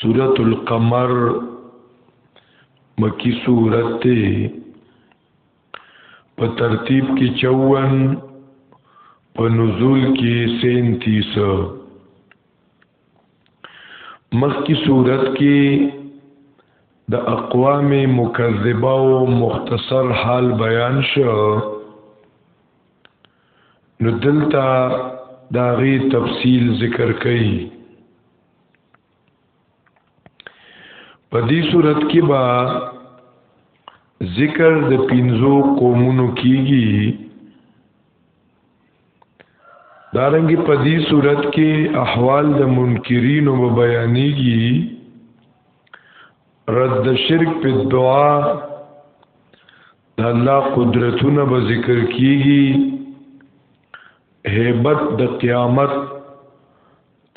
سورة القمر مکی سورت تے په ترتیب کې 54 په نزول کې 37 مخکی صورت کې د اقوام مکذبه او مختصر حال بیان شو نو دلته دا غي تفصیل ذکر کړي په دې صورت کې با ذکر د پینزو قومونو کیږي دارنګي په دې صورت کې احوال د منکرین او بیانېږي رد شرک په دعا د الله قدرتونه به ذکر کیږي هیبت د قیامت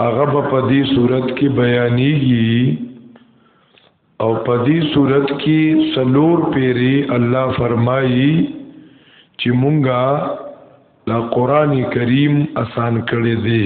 هغه په دې صورت کې بیانېږي او په دې صورت کې سلور پیری الله فرمایي چې مونږه دا قران کریم آسان کړی دی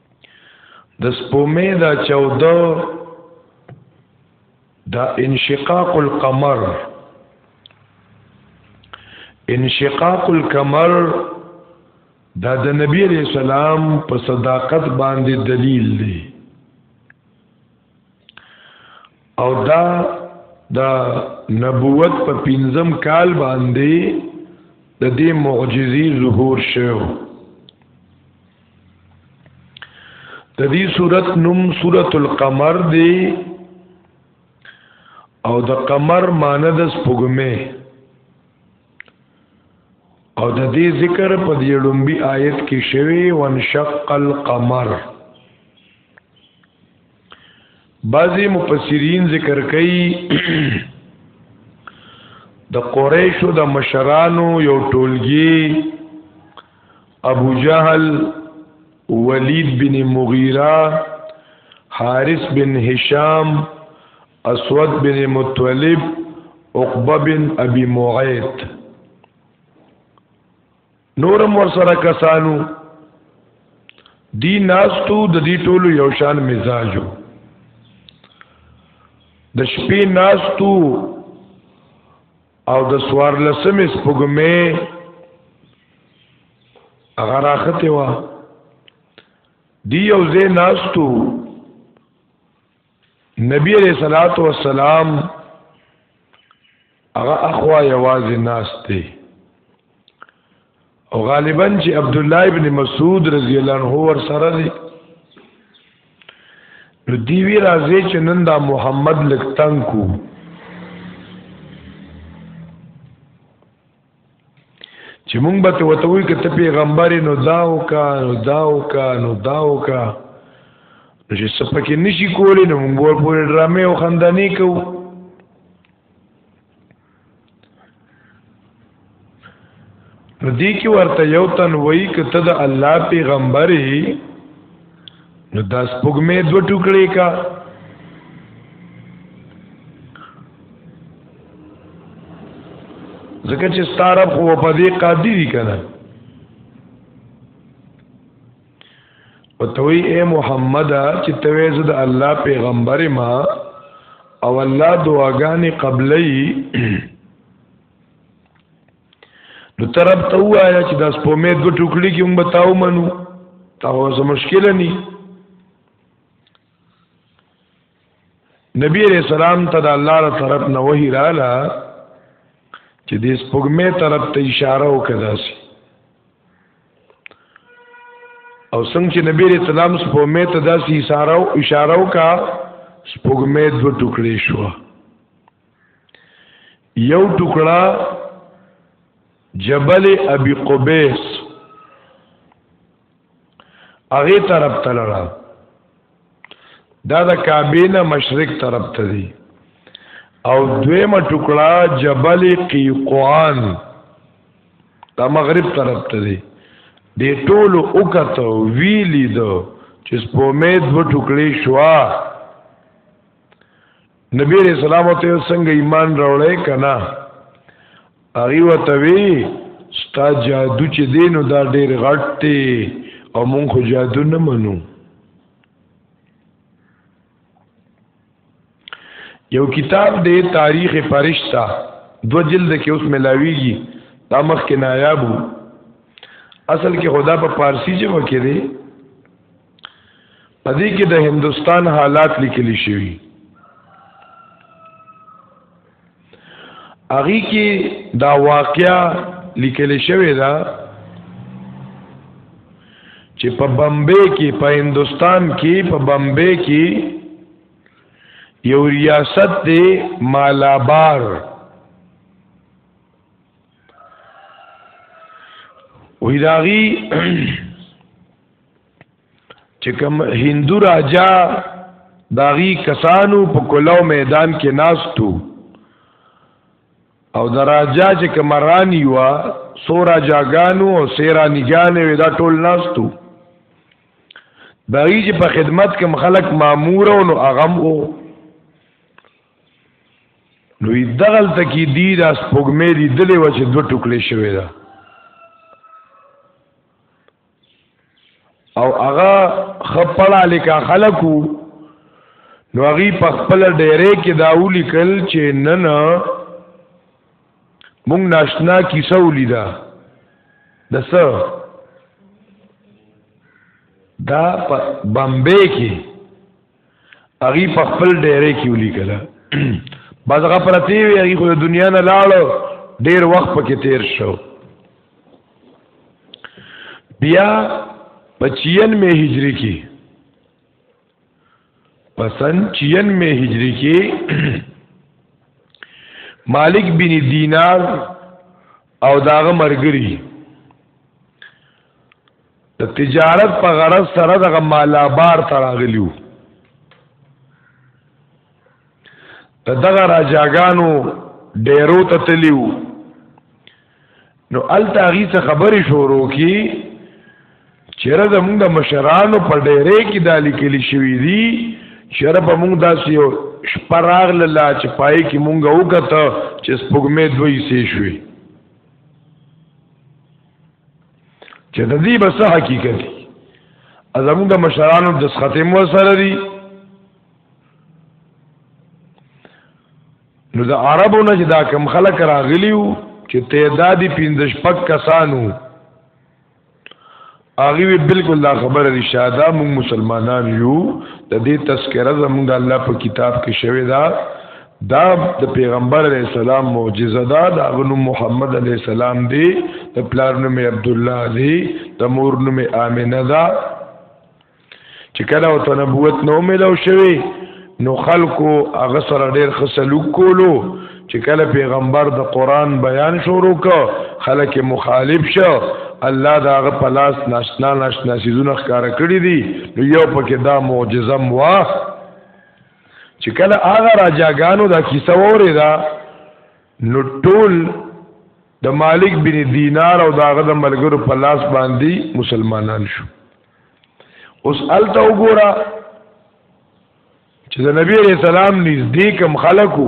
د سپومې دا 14 دا انشقاق القمر انشقاق القمر دا د نبی علیہ السلام په صداقت باندې دلیل دی او دا دا نبوت په پنځم کال باندې د دې معجزي ظهور شوه د دې صورت نوم سورۃ القمر دی او د قمر معنی د سپوږمې او د دې ذکر په دې لومبي آیت کې شوی وانشق القمر بعضی مفسرین ذکر کوي د قریشو د مشرانو یو ټولګي ابو جهل ولید بن مغیره حارث بن هشام اسود بن متولب عقبه بن ابي معيط نورم ور سره کسانو دی ناستو د دې ټولو یو شان مزاجو د شپې ناستو او د سوار لسمې سپګمې هغه راخته و دی یو ځای ناستو نبی علیہ الصلوۃ والسلام هغه اخوا یوازې ناس دی او غالبا چې عبد الله ابن مسعود رضی الله عنه ور سره دی نو دی وی راځي چې نن دا محمد لکتنګ کو چې مونږ به ته وتوي کې ته پیغمبر نو داو کا نو داو کا نو داو کا نو چې سپکه نشي کولې نو مونږ ور پورې ډرامې او خندانې کوو نو دې کې ورته یو تن وایي کې ته د الله پیغمبر یې نو دا سپګمې دو ټوکړې کا ځکه چې ستارب خو په دې قادی دي کنه او توي اے محمد چې توې زد الله پیغمبر ما او الله دعاګانې قبلې نو طرف ته وایا چې د سپومې دو ټوکړي کې موږ تاو منو تا هو څه مشکل نه نبی علیہ السلام ته د الله تر طرف نه وਹੀ رااله چې د سپومې طرف ته اشاره وکړه سي او څنګه چې نبی علیہ السلام سپومې ته داسې اشاره او اشاره وکړه سپومې دو ټوکړي شو یو ټکړه جبل ابي قبيس هغه طرف ته لړا دا د کعبه نه مشرق طرف ته دی او دویمه ټکړه جبل قیقوان دا مغرب طرف ته دی د ټولو وکته ویلی دو چې سپومې دو ټکړې شوا نبی علیہ السلام ته څنګه ایمان راوړی کنا هغه وته وی ستا جادو چې دینو دا ډیر غټ دی او مونږ خو جادو نه منو یو کتاب دی تاریخ فرشتہ دو جلد کې اوس ملاویږي دا مخ کې نایابو اصل کې خدا په پارسی ژبه کې دی په دې کې د هندستان حالات لیکل شوي اغي کې دا واقعیا لیکل شوی دا چې په بمبې کې په هندستان کې په بمبې کې یو ریاست دی مالابار وی داغی چې کوم هندو راجا داغي کسانو په کلو میدان کې ناستو او د راجا چې کوم رانی و سو راجاګانو او سیرانیګانې وې دا ټول ناستو داغي چې په خدمت کې مخلک مامور او نو اغم او نو دغل تکي دی د سپوږمې دی دلې و چې دوه ټوکلې شوې ده او هغه خپل الیکا خلقو نو هغه په خپل ډیره کې دا ولیکل چې نه نه مونږ ناشنا کیسه ولیدا د څه دا په بمبې کې هغه په خپل ډیره کې ولیکل بس هغه پرتی وی هغه خو دنیا نه لاړو ډیر وخت پکې تیر شو بیا په 96 مې هجری کې پسن 96 مې هجری کې مالک بن دینار او داغه مرګری د تجارت په غرض سره دغه مالابار ته راغلیو د دغه راجاګانو ډیرو ته تلیو نو الته هغې څه خبرې شروع کی چېره زمونږ د مشرانو په ډیرې کې دا لیکلي شوي دي چېره په مونږ داسې یو شپه راغلله چې پای کې مونږ وکته چې سپوږمې دوی سې شوې چې د دې بس حقیقت دی زموږ د مشرانو د سختې مو سره دي نو د عربو نه چې دا کم خلک راغلیو چې تعدادي پینځش پک کسانو هغه وی بالکل دا خبره دي شاده موږ مسلمانان یو د دې تذکرہ زموږ د الله په کتاب کې شوی دا دا د پیغمبر علی السلام معجزه ده دا غنو محمد علی السلام دی د پلار نوم عبد الله دی د مور نوم امینه ده چې کله او ته نبوت نو ملو شوی نو خلکو هغه سره ډیر خسلوک کولو چې کله پیغمبر د قران بیان شروع ک خلک مخالف شو الله دا هغه پلاس ناشنا ناشنا سيزونه ښکارا کړی دي نو یو پکې دا معجزه موا چې کله هغه راجاګانو دا کیسه وره دا نو ټول د مالک بن دینار او داغه د ملګرو په لاس باندې مسلمانان شو اوس الته وګوره چې د نبی رسول الله نږدې کم خلکو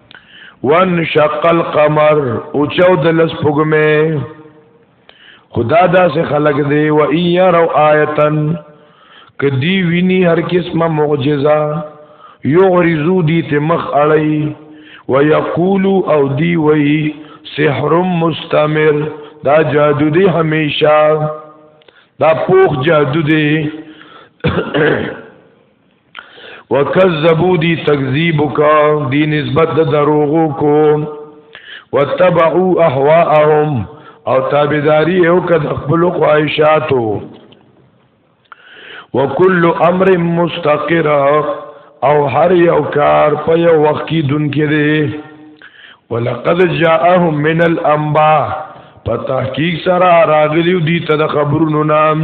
وانشق القمر او چاو د لس پګمه خدا دا سے خلق دی و ان یرو آیتن کدی ویني هر قسمه معجزه یعرضو دی ته مخ اړی و یقولو او دی وی سحر مستمر دا جادو دی همیشه دا پوخ جادو دی وکذبوا دی تکذیب کا دی نسبت د دروغو کو وتبعوا اهواهم او تابعداري او کد خپل خواهشاتو وکل امر مستقر او هر یو کار په یو وخت کې دن کې دی ولقد جاءهم من الانباء په تحقیق سره راغلیو دي ته خبرونو نام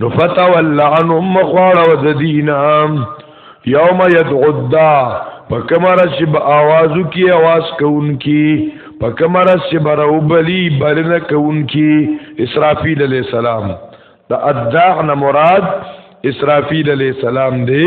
نو فتول عنهم مخواړه و د دینا یوم یدعو الدا په کمره چې به آوازو کې آواز کوونکی په کمره چې به روبلی بلنه کوونکی اسرافیل علیہ السلام د اداغ نه مراد اسرافیل علیہ السلام دی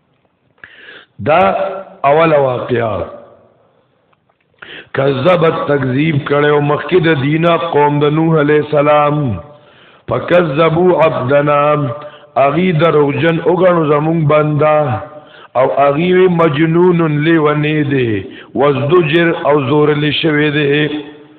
دا اول واقعا کذبت تکذیب کړو مخکې د دینه قوم د نوح علی السلام فکذبوا عبدنا اغي دروغجن وګڼو زمون بندا او اغي مجنون لیونی دی وزدجر او زور لشوی دی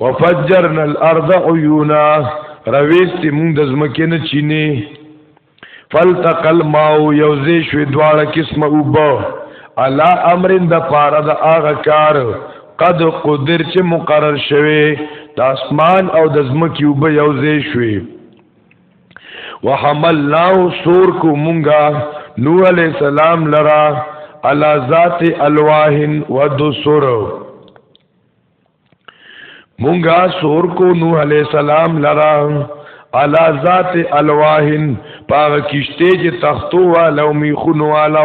وفجرنا الارض عيونا رويست مون د زمکه نه چینه فلتق الماء يوزي شو دواړه قسمه وبو الا امر د پاره د اغه کار قد قدر چې مقرر شوه د اسمان او د زمکه وب يوزي شوي وحملناه سور کو مونږه نوح علیہ السلام لرا علا ذات الواحن و دسر مونږه سور کو نوح علی السلام لرا علا ذات الواهن پاغه کشته چې تختو والو میخونو والو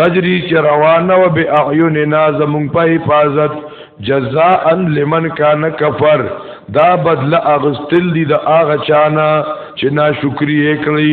تجری چې روانه و به اعیننا زمون په حفاظت جزاء لمن کان کفر دا بدل اغستل دي د اغه چانا چې ناشکری کړی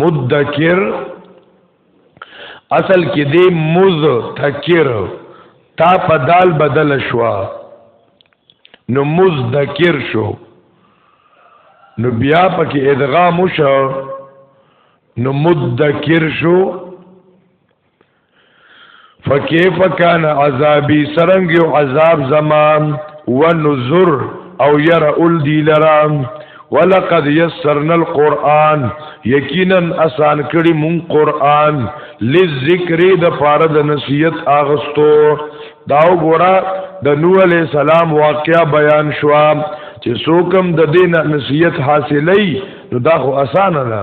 مدکر اصل کې دی مز تکر تا په دال بدل شوا نو مز دکر شو نو بیا پکې ادغام شو نو مدکر شو فکیف کان عذابی سرنګ یو عذاب زمان و نذر او ير اول دی لرام ولقد يسرنا القرآن یقینا آسان کړي مون قرآن لذکر د پاره د نصیحت اغستو داو ګورا د نو علی السلام واقعا بیان شو چې سوکم د دین نصیحت حاصلې نو دا خو اسانه ده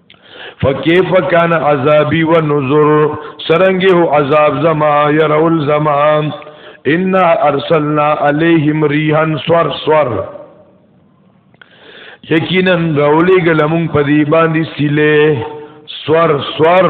فکیف کان عذابی و نذر سرنګه هو عذاب زما يرول زما ان ارسلنا عليهم ريحا سور سور یقینا راولې ګلمون په دی باندې سیله سور سور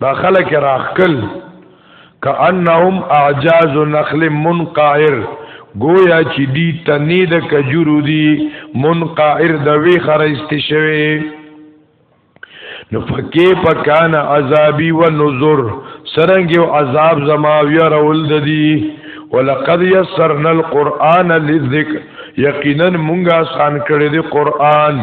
دا خلک راخکل کانهم اعجاز نخل منقائر گویا چې دی تنی د کجورو دی منقائر د وی خرست شوی نو فکی پکان عذابی و نظر سرنګ یو عذاب زما ویا رول د دی ولقد یسرنا القرآن للذکر یقینا مونږه آسان کړی دی قرآن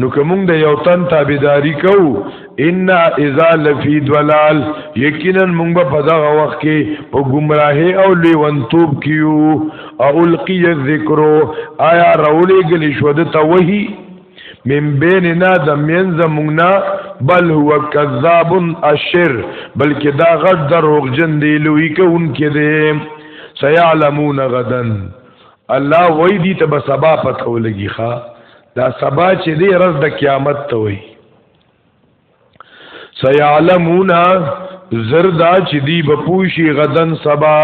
نو که مونږ د یو تن تابعداري کوو ان اذا لفی دلال یقینا مونږ په دغه وخت کې په گمراهی او لیونتوب کیو او القی الذکر آیا رولې گلی شو د توهی من بیننا د مینز مونږنا بل هو کذاب اشر بلکې دا غټ دروغجن دی لوی کوونکې دی سيعلمون غدن الله وای دی ته به سبا پته ولګي ښا دا سبا چې دی رز د قیامت ته وای سيعلمون زردا چې دی به پوشي غدن سبا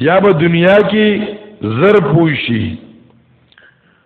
یا به دنیا کې زر پوشي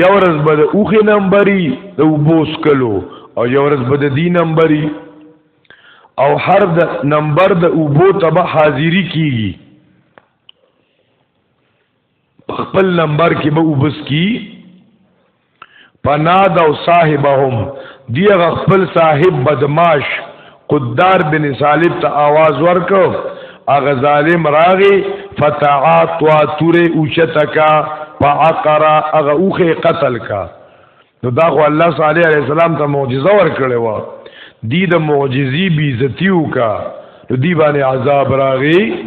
یو ورځ به د اوخې نمبري د وبوس کلو او یو ورځ به د دی نمبري او هر د نمبر د اوبو تبه حاضری کیږي خپل نمبر کې به وبس کی پناد او صاحبهم دی خپل صاحب بدماش قدار بن سالب ته आवाज ورکو اغه ظالم راغي فتعا توا توره اوچتکا فعقرا اغه اوخه قتل کا نو دا خو الله صالح علیه السلام ته معجزه ورکړې و دی د معجزي بي عزتیو کا نو دی باندې عذاب راغي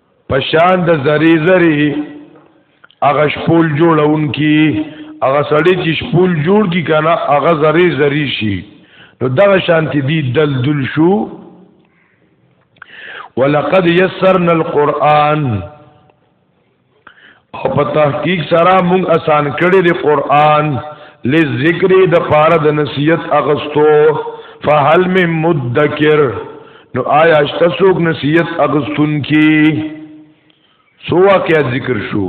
پشان د زری زری هغه شپول جوړون کی هغه سړی چې شپول جوړ کی کنه هغه زری زری شي نو دغه شانتی دی دلدل شو ولقد یسرنا القرآن او په تحقیق سره موږ آسان کړی دی قران لذکر د پاره د نصیحت اغستو فهل من مدکر نو آیا شته څوک نصیحت اغستون کی سو واقعیا ذکر شو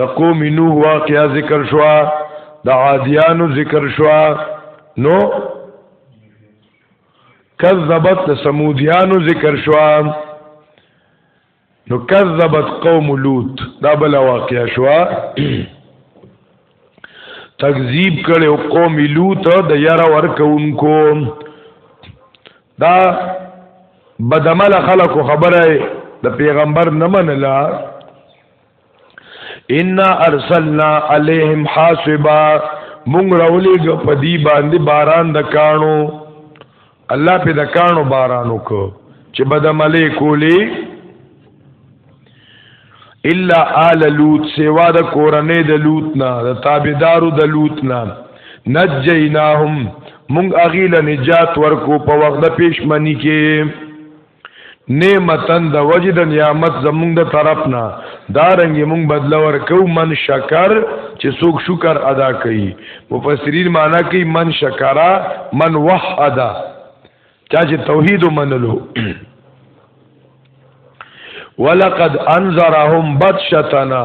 د قوم نوح واقعیا ذکر شو د عادیانو ذکر شو نو کذبت سمودیانو ذکر شو نو کذبت قوم لوط دا بل واقع شوا تکذیب کړو قوم لوط د یرا ورکونکو دا بدعمل خلکو خبره د پیغمبر نه منله ان ارسلنا عليهم حاسبا مونږ راولېګ په دې باندې باران د کانو الله په د کانو باران وکړو چې بدعملې کولې الا آل لوط سوا د کورنې د لوط نه د تابعدارو د لوط نه نجیناهم مونږ اغیله نجات ورکو په وخت د پېشمنی کې نعمتن د وجه د نعمت زمونږ د طرف نه دا رنګي مونږ بدل ورکو من شکر چې څوک شکر ادا کوي مفسرین معنا کوي من شکرا من وحد چا چې توحید منلو ولقد انذرهم بطشتنا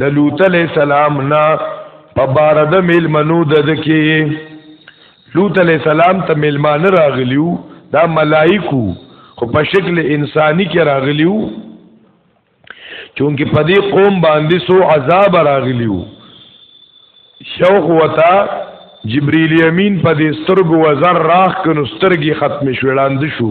د لوط علی السلام نه په بار د میلمنو د دکی لوط علی السلام ته میلمان راغلیو دا ملائکو خو په شکل انسانی کې راغلیو چونکه په دې قوم باندې سو عذاب راغلیو شوخ وتا جبرئیل امین په دې سترګو وزر راخ کنو سترګي ختم شوړاند شو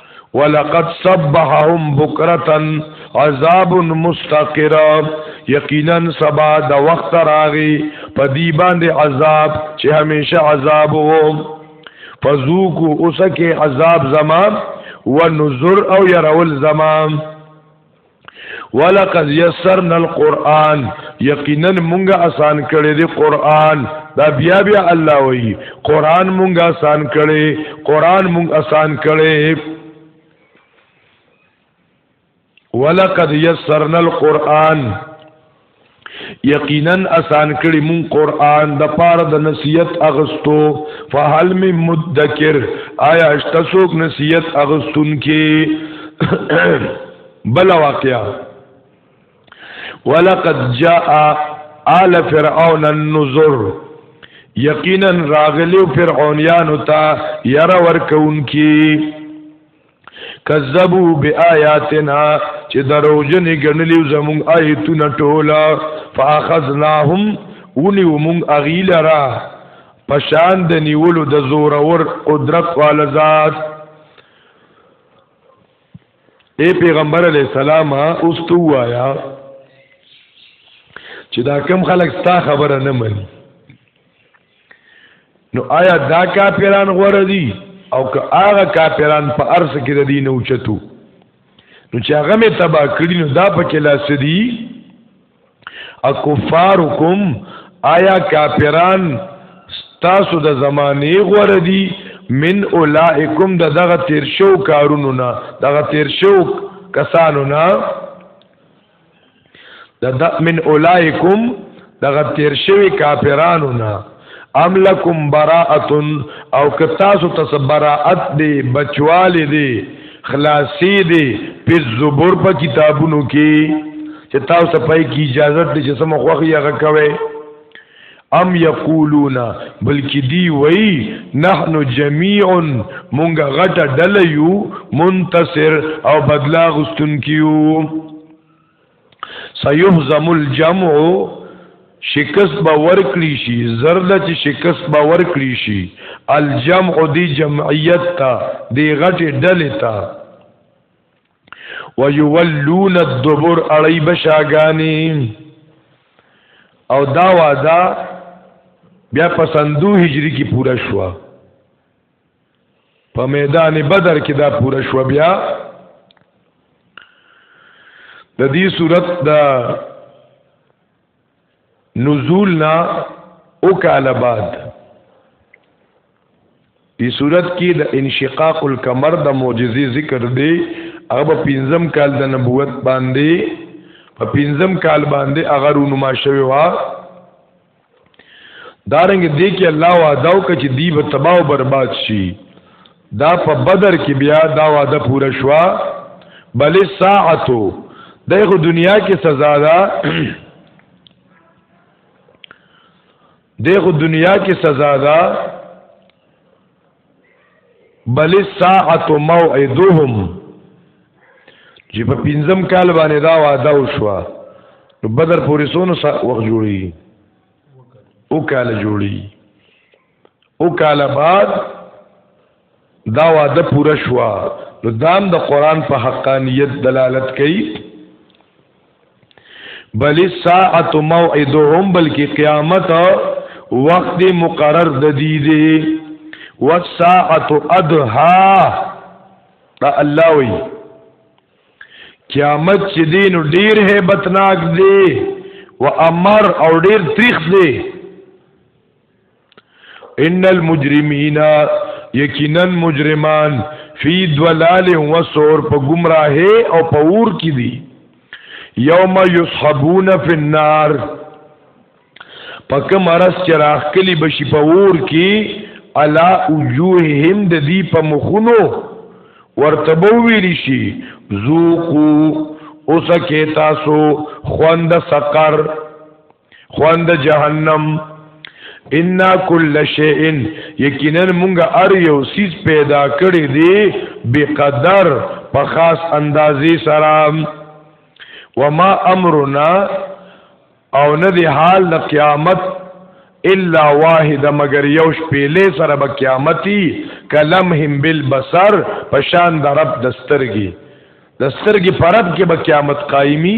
ولقد صبحهم بکرتا عذاب مستقر یقینا سبا د وخت راغي په دی باندې عذاب چې همیشه عذاب وو فذوقو اوسکه عذاب زما ونذر او يرول زما ولقد یسرنا القرآن یقینا مونږه آسان کړی دی قرآن دا بیا بیا الله وی قرآن مونږه آسان کړی قرآن مونږ آسان کړی ولقد یسرنا القرآن یقینا آسان کړي مون قران د پاره د نصیحت اغستو فهل می مدکر آیا اشته سوک نصیحت اغستون کې بل واقعا ولقد جاء آل فرعون النذر یقینا راغلی فرعونیان ته یرا ورکون کی کذبوا بیااتنا چې دروژن ګڼلی زمون آیتونه ټولا فاخذناهم اونی ومون اغیل را پشان د نیولو د زور اور قدرت وال ذات اے پیغمبر علی السلام اوس تو آیا چې دا کم خلک ستا خبره نه مني نو آیا دا کافران غوړه دي او که هغه کافران په ارس کې د دین اوچتو نو چې هغه می تبا کړی نو دا په کې لاس دي اکفارکم آیا کافران تاسو د زمانه غوړه دي من اولائکم د دغه تیر شو کارونو نه دغه تیر شو کسانو نه د من اولایکم دغه تیر شوی کافرانو نه ام لکم براءت او که تاسو ته براءت دی بچوالی دی خلاصی دی په زبر په کتابونو کې چې تاسو ته پای کې اجازه دي چې سم خوخي هغه کوي ام یقولون بلکې دی وای نحنو جميع مونږ غټه ډله یو منتصر او بدلا غستون کیو سيهزم الجمع شکست به ورکړي شي زرد چې شکست به ورکړي شي الجمع دی جمعیت تا دی غټه ډله تا ويولون الدبر اړي بشاګاني او دا وعده بیا په سندو هجری کې پورا شو په میدان بدر کې دا پورا شو بیا د دې صورت دا نزول نا او کال بعد دی صورت کې د انشقاق القمر د معجزې ذکر دی هغه په پنځم کال د نبوت باندې په پنځم کال باندې هغه رونما شوی و دارنګ دې کې الله وعده وکړي چې دی به تباہ او برباد شي دا په بدر کې بیا دا وعده پوره شوا بل ساعتو دغه دنیا کې سزا ده دغه دنیا کې سزا ده بل ساعت موعدهم چې په پنځم کال باندې دا وعده وشوه نو بدر پورې سونو وخت جوړي او کال جوړي او کال بعد دا وعده پوره شو نو دام د دا قران په حقانیت دلالت کوي بل ساعت موعدهم بلکې قیامت وخت مقرر د دې دی والساعه ادها دا الله وی قیامت چې دین ډیر hebatnak دی و امر او ډیر تریخ دی ان المجرمین یقینا مجرمان فی ضلال و سور په گمراه او په اور کې دي یوم یسحبون فی النار پک مرس چراغ کلی بشی په اور کې علا وجوههم د دې په مخونو ورتبو ویل شي ذوقو اوسکه تاسو خوند سقر خوند جهنم ان کل شیء یقینا مونږه ار یو سیز پیدا کړی دی بقدر په خاص اندازې سره وما امرنا او نه دی حال د قیامت الا واحد مگر یو شپېلې سره به قیامتي کلمهم بالبصر پشان د رب دسترګي دسترګي پرب کې به قیامت قایمي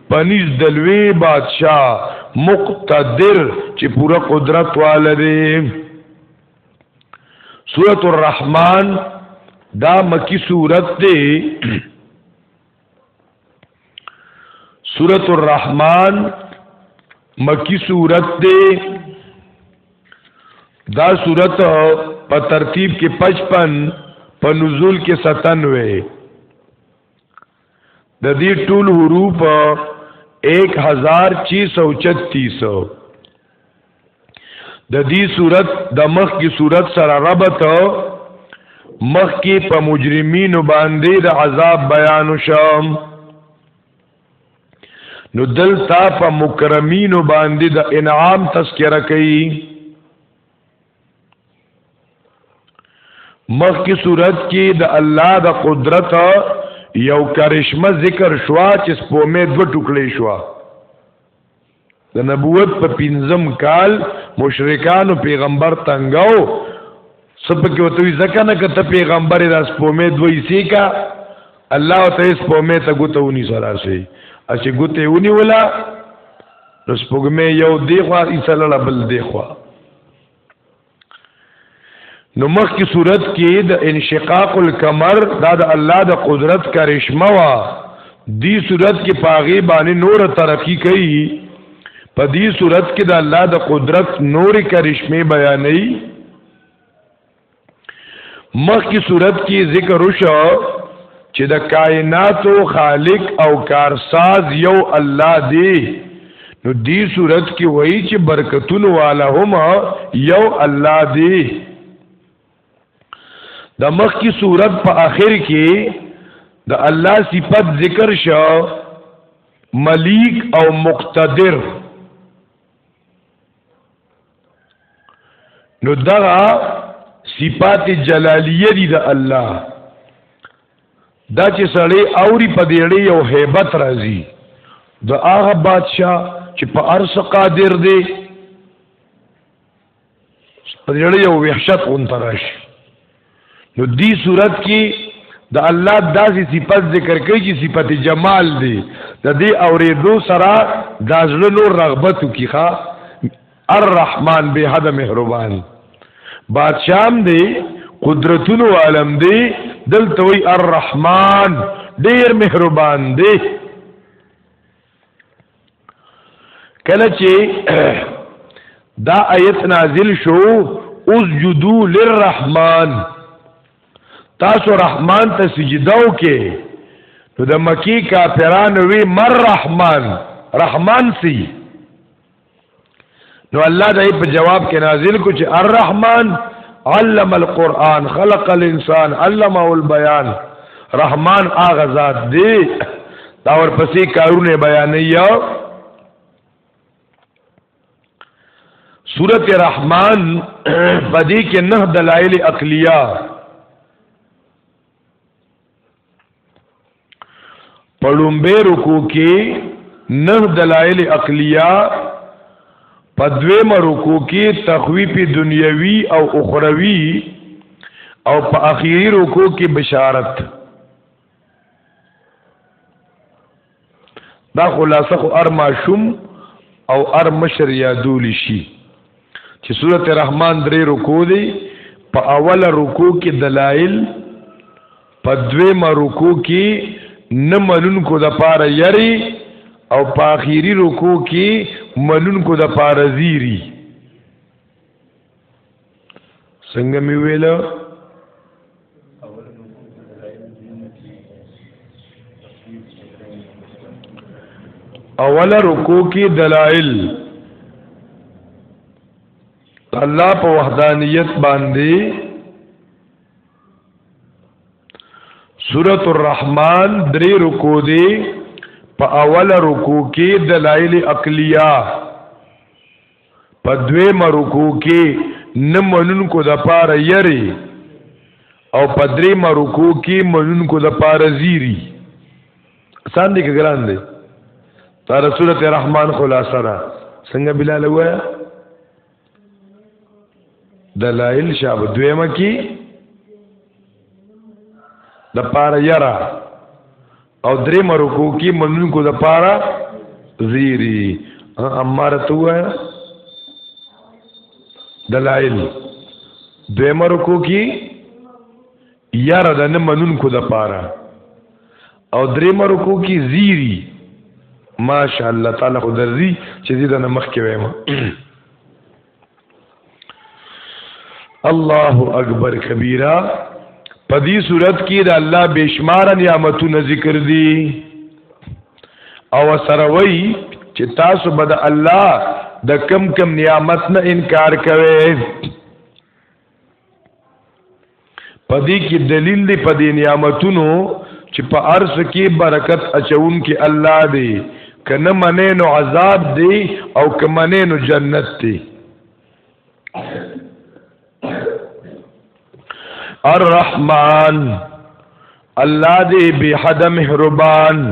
پنیز دلوی بادشاہ مقتدر چې پورا قدرت والا دی سورت الرحمن دا مکی سورت دی سورت الرحمن مکی سورت دے دا سورت په ترتیب کې 55 په نزول کې 97 د دې ټول حروف 1636 د دې صورت د مخ کی صورت سره ربط مخ کی په مجرمین باندې د عذاب بیان شوم نو دلتا په مکرمین باندې د انعام تذکرہ کوي مخ کی صورت کې د الله د قدرت یو کرشمه ذکر شوا چې سپومه دو ټوکلې شوا د نبوت په پنځم کال مشرکانو پیغمبر تنگاو سب کې وته ځکه نه کته پیغمبر د سپومه دوی سی کا الله ته سپومه ته ګوتونی سره شي اسی ګوتونی ولا نو سپوږمې یو دی خوا ایسلله بل دی خوا نو مخ کی صورت کې د انشقاق القمر دا د الله د قدرت کرشمه وا دی صورت کې پاغي باندې نور ترقی کوي په دې صورت کې د الله د قدرت نور کرشمه بیانې مخکې صورت کې ذکر وشو چې د کائناتو خالق او کارساز یو الله دی نو دی صورت کې وایي چې برکتون والا هم یو الله دی د مخکې صورت په آخر کې د الله صفت ذکر شو ملیک او مقتدر نو دغه صفات جلالیه دي د الله دا چې سړی اوري په دیړې یو hebat راځي د هغه بادشاہ چې په ارس قادر دی په دیړې یو وحشت اون تراشي نو دی صورت کې د الله داسې صفت ذکر کوي چې صفت جمال دی د دې اورېدو سره د ځړو نور رغبت کیخه الرحمن به حد مهربان بادشاہم دی قدرتونو عالم دی دلته وی الرحمن ډیر مهربان دی کله چې دا آیت نازل شو اوس جدو للرحمن تاسو رحمان ته سجده وکې نو د مکی کافرانو وی مر رحمان رحمان سی نو الله دې په جواب کې نازل کو چې الرحمن علم القرآن خلق الانسان علمه البيان رحمان هغه ذات دی دا ورپسې کارونه بیانې سورت رحمان پدې کې نه دلایل عقلیه پړم به رکو کې نه دلایل عقلیه په دوی مرکو کې تخویف دنیوي او اخروی او په اخیری رکو کې بشارت دا خلاصه خو ار ماشوم او ار مشر یادول شي چې سورته رحمان درې رکو دی په اوله رکو کې دلایل په دویمه رکو کې نه منونکو د پاره یری او په اخیری رکو کې منونکو د پاره زیری څنګه می ویل اوله رکو کې دلائل الله په وحدانیت باندې سورۃ الرحمن درې رکو دی په اوله رکو کې دلائل عقلیه په دوی مرکو کې نه منونکو د پاره یری او په درې مرکو کې منونکو د پاره زیری سان دې ګران دی تا رسول الرحمن خلاصه را څنګه بلال وایا دلائل شاب دویمه کې د پاره یرا او درې مرکو کې منونکو د پاره زیری امارتو دلائل دوی مرکو کې یار د نه منونکو د پاره او درې مرکو کې زیری ماشاءالله تعالی خو درځي چې دې د مخ کې وایم الله اکبر کبیره په دې صورت کې د الله بشمار نعمتونه ذکر دي او سره وای چې تاسو به د الله د کم کم نعمت نه انکار کوئ پدې کې دلیل دی په دې نعمتونو چې په ارس کې برکت اچون کې الله دی کنه منې نو عذاب دی او کمنې نو جنت دی الرحمن الله دې به حد مهربان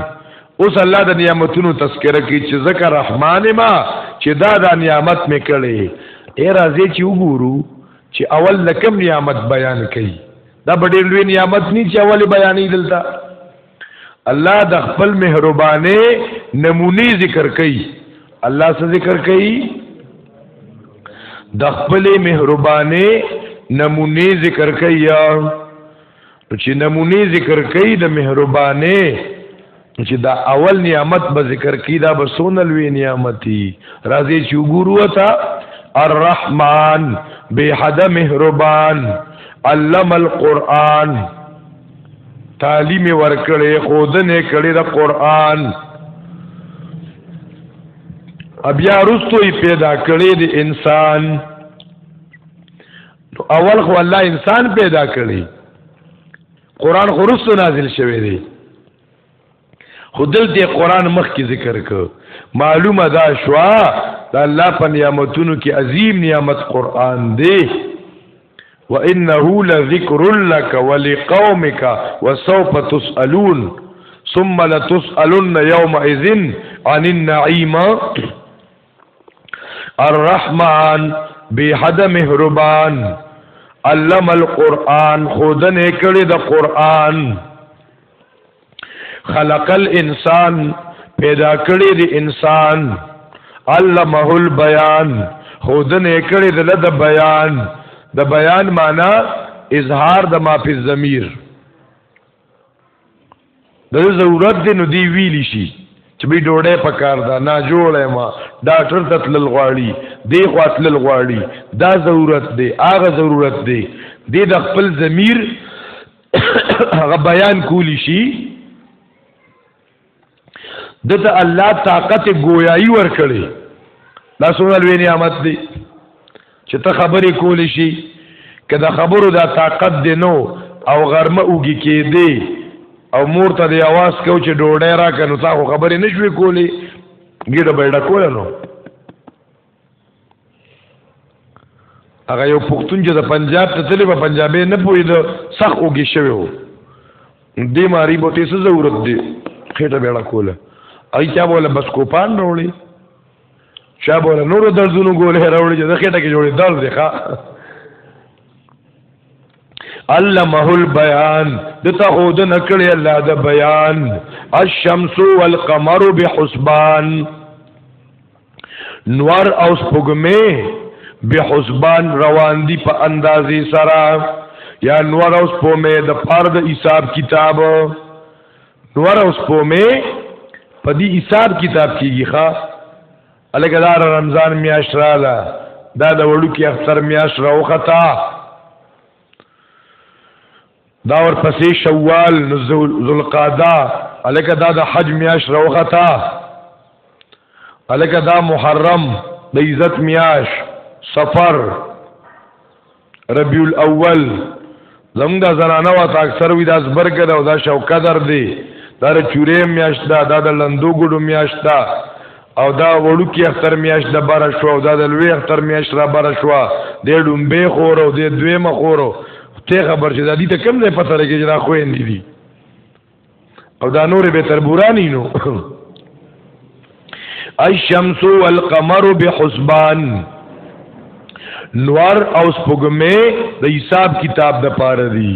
اوس الله د نعمتونو تذکرہ کوي چې ذکر رحمان ما چې دا دا نعمت مې کړې اے راځي چې وګورو چې اول لکم نعمت بیان کړي دا ډېر لوی نعمت نه چې اول بیانې دلته الله د خپل مهربانه نمونی ذکر کوي الله څه ذکر کوي د خپل مهربانه نمونی ذکر کوي چې نمونی ذکر کوي د مهربانه چې دا اول نعمت به ذکر کی دا به سونلوي نعمتي راځي چې وګورو تا الرحمن به حد مهربان علم القرآن تعلیم ورکړې خودنه کړې د قرآن بیا رستوی پیدا کړې د انسان نو اول خو الله انسان پیدا کړي قران خو رسو نازل شوی دی خو دلته قران مخ کې ذکر ک معلومه دا شوا دا الله په نعمتونو کې عظیم نعمت قران دی وانه لذکر لك ولقومك وسوف تسالون ثم لتسالن يومئذ عن النعيم الرحمن بی حد مهربان علم القرآن خودن کړي د قرآن خلق الانسان پیدا کړي د انسان علمه البیان خودن کړي د لد بیان د بیان معنی اظهار د ما فی الضمیر د ضرورت دی نو دی ویلی شي چې به ډوډۍ په کار ده نه جوړه ما ډاکټر ته تلل غواړي دی خو تلل غواړي دا ضرورت دی هغه ضرورت دی دی د خپل ضمیر هغه بیان کولی شي دته الله طاقت گویایی ور کړی دا څومره لوی نعمت دی چې ته خبرې کول شي که د خبرو دا طاقت دی نو او غرمه اوږي کې دی او مور ته دی आवाज کو چې ډوډۍ را کنو تا خو خبرې نشوي کولې ګډه بیډه کول نو هغه یو پښتون چې د پنجاب ته تللی په پنجابي نه پوي د سخ اوږي شوی وو دې ماری بوتې څه ضرورت دی خېټه بیړه کوله ای چا بوله بس کوپان وروړي چا بوله نور دردونو ګولې راوړي چې د خېټه کې جوړې درد دی ښا علمه البيان دته هود نکړي الله د بیان الشمس والقمر بحسبان نور او سپوږمې به حسبان روان دي په اندازې سره یا نور او سپوږمې د پاره د حساب کتاب نور او سپوږمې په دې حساب کتاب کېږي ښا الګا دار رمضان میاشت رااله دا د وړو کې اختر میاشت راوخته دا ور پسې شوال ذوالقعده الکه دا د حج میاش روغتا الکه دا محرم د عزت میاش سفر ربیع الاول زموږ د زنانه وا تا اکثر وی داس برګه دا شوکدر دی دا چورې میاشت دا د لندو ګډو میاشت دا او دا وړوکی اختر میاش د بار شو او دا د لوی اختر میاش را بار شو د ډومبه خور او د دوی مخور ته خبر چې د دې ته کم نه پته لګی چې دا خوین دي دي او دا نور به تربورانی نو الشمس والقمر بحسبان نور او سپوږمې د حساب کتاب د پاره دي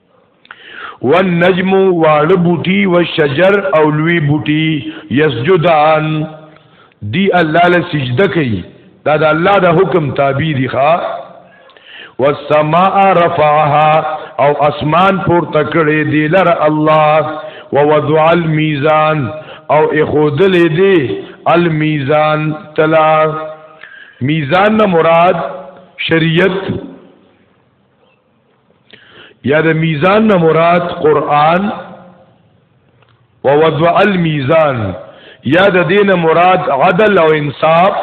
والنجم واړه بوټي والشجر او لوی بوټي یسجدان دی الله له سجده کوي دا د الله د حکم تابع دي ښا والسماء رفعها او اسمان پور تکړه دی لر الله ووضع الميزان او اخودل دی الميزان تلا میزان نه مراد شریعت یا د میزان نه مراد قران او وضع المیزان یا د دین مراد عدل او انصاف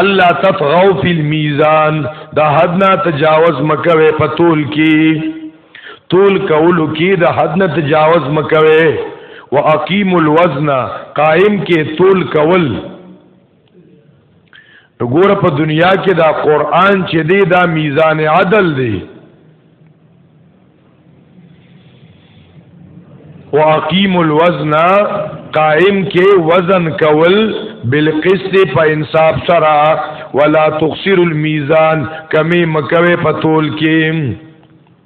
الله تطغوا فی المیزان دا حد نه تجاوز مکوي په تول کې تول کول کې د حد نه تجاوز مکوي واقیم الوزن قائم کې تول کول ګوره په دنیا کې دا قران چې دی دا میزان عدل دی واقیم الوزن قائم کې وزن کول بالقسط په انصاف سره ولا تخسر الميزان کمی مکوي په تول کې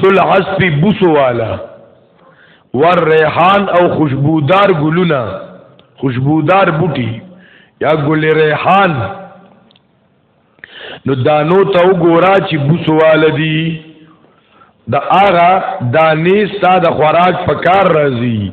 سل عصفی بوسو والا ور ریحان او خوشبودار گلونه خوشبودار بوټي یا گل ریحان نو دانو ته وګورا چې بوسو والا دی د آغا دانې ستا د خوراک پکار راځي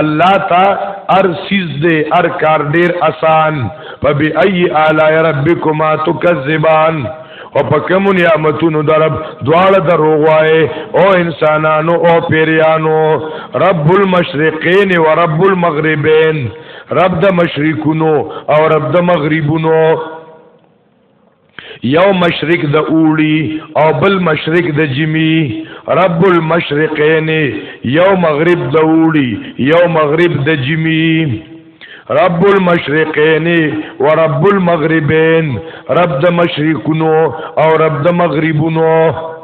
الله تا ار سیز دے ار کار ډیر آسان فبی ای آلاء ربکما تکذبان او په کوم نعمتونو درب دواړه دروغ وای او انسانانو او پیریانو رب المشرقین و رب المغربین رب د مشرقونو او رب د مغربونو یو مشرق د اوړي او بل مشرق د جمی رب المشرقین یو مغرب د اوړي یو مغرب د جمی رب المشرقین و رب المغربین رب د مشرقونو او رب د مغربونو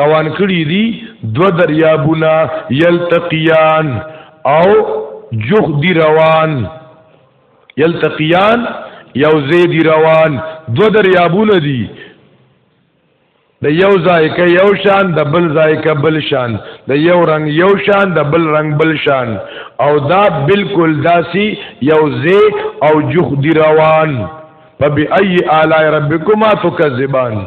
روان کړی دی دو دریابونه یلتقیان او جوخ دی روان یلتقیان یو زیدی روان دو دریابونه دی د یو ذایقه یو شان د بل ذایقه بل شان د یو رنگ یو شان د بل رنگ بل شان او دا بالکل داسی یو زی او جخ دی روان فبأي آلاء ربكما تكذبان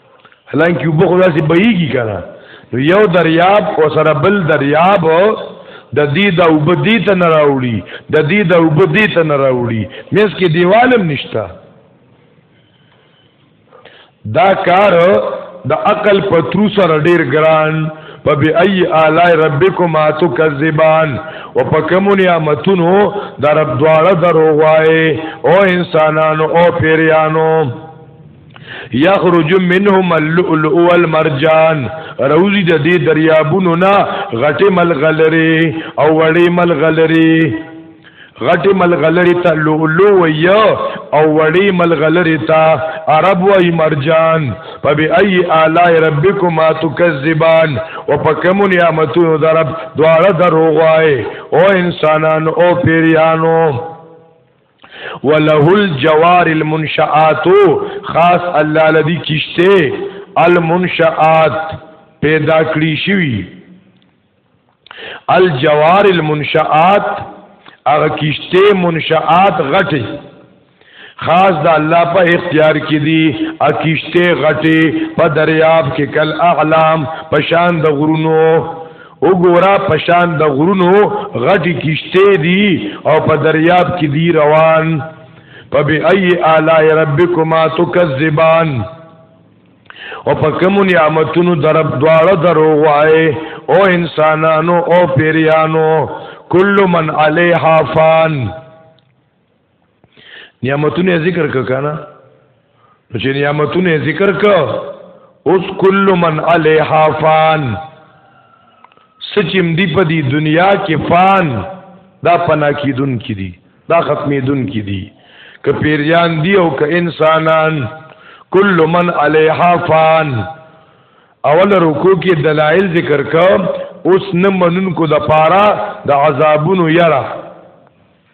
هلان کې وبخو داسې بهيږي که نه نو یو دریاب او سره بل دریاب د دې د وبدې ته نه راوړي د دې د وبدې ته نه راوړي مېس کې دیوالم نشتا دا کار د عقل پترو سره ډیر ګران په بی ای اعلی ربکم اتو کذبان و پکمون نعمتونو در دواړه دروغ وای او انسانانو او پیریانو یخرج منهم اللؤلؤ والمرجان روزی د دې دریابونو نه غټه ملغلره او وړې ملغلره غټه ملغلره ته لؤلؤ ویا او وړې ملغلره ته عرب وای مرجان فبأي آلاء ربكما تكذبان وپکم نعمتونو درب دواړه دروغ وای او انسانانو او پیریانو وله الجوار المنشآت خاص الله لدی کشته المنشآت پیدا کړی شوی الجوار المنشآت هغه کشته منشآت غټه خاص د الله په اختیار کې دي ا کشته غټه په دریاب کې کل اعلام پشان د غرونو وګوره پشان د غرونو غټي کشته دي او په دریاب کې دی روان فبأي آلاء ربكما تكذبان او په کوم نعمتونو درب دواړه درو وای او انسانانو او پیریانو کل من علیها فان نعمتونه ذکر ککانا نو چې نعمتونه ذکر ک اوس کل من علیها فان سچم دی په دی دنیا کې فان دا پنا کیدون کی دی دا ختمیدون کی دی که پیریان دی او که انسانان کل من علیها فان اول رکو کې دلائل ذکر ک اوس نه منونکو د پارا د عذابونو یرا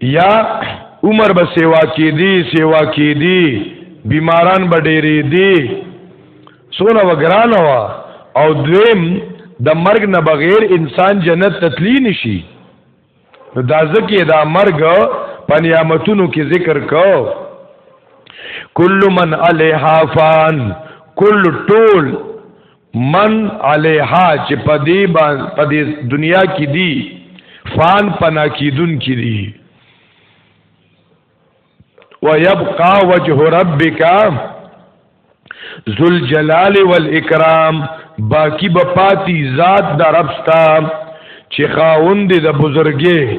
یا عمر به سیوا کې دی سیوا کې دی بیماران به ډېرې دی سونه وګران وا او دویم د مرګ نه بغیر انسان جنت تتلی نشي دا ځکه دا مرګ پنیامتونو کې ذکر کو کل من علیها فان کل ټول من علیها چې په دې باندې په دې دنیا کې دي فان پنا کیدون کې دي ويبقى وجه ربك ذل جلال والاکرام باقی بپاتی ذات د رب ستا چې خاوند د بزرګي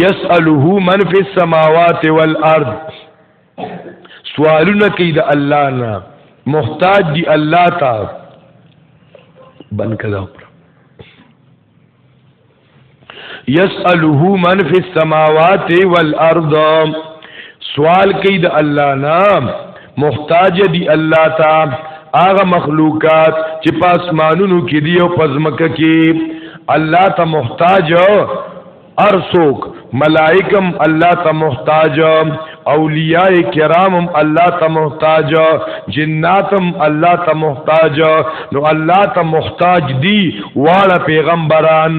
یسأله من فی السماوات والارض سوالونه کوي د الله نه محتاج دی الله ته بن کړه یسأله من فی السماوات والارض سوال کوي د الله نه محتاج دی الله تا هغه مخلوقات چې په اسمانونو کې دی او پزمکه کې الله ته محتاج ارسوک ملائکم الله ته محتاج اولیاء کرامم الله ته محتاج جناتم الله ته محتاج نو الله ته محتاج دی واړه پیغمبران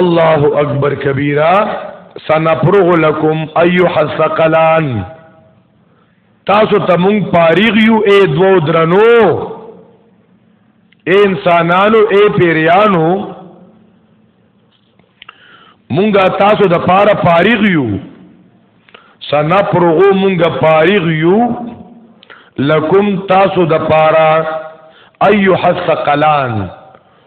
الله اکبر کبیره سنفرغ لكم ايها الثقلان تاسو ته مونږ پاریغ یو اے دو درنو اے انسانانو اے پیریانو مونږه تاسو د پاره فارغ یو سنا پرغو مونږه فارغ یو لکم تاسو د پاره ایو حسقلان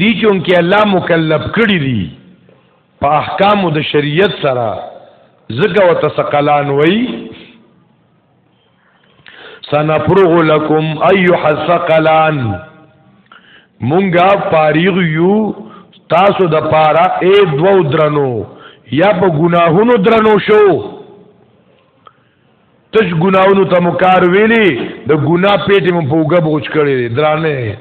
دی چون کې الله مکلف کړی دی په احکام د شریعت سره زګه او تسقلان وای سنفرغ لكم ايها الثقلان مونږه فارغ یو تاسو د پاره اے دو درنو یا په گناهونو درنو شو تش ګناونو ته مو کار ویلی د ګنا پیټې مو په وګب غوچ کړی دی درانه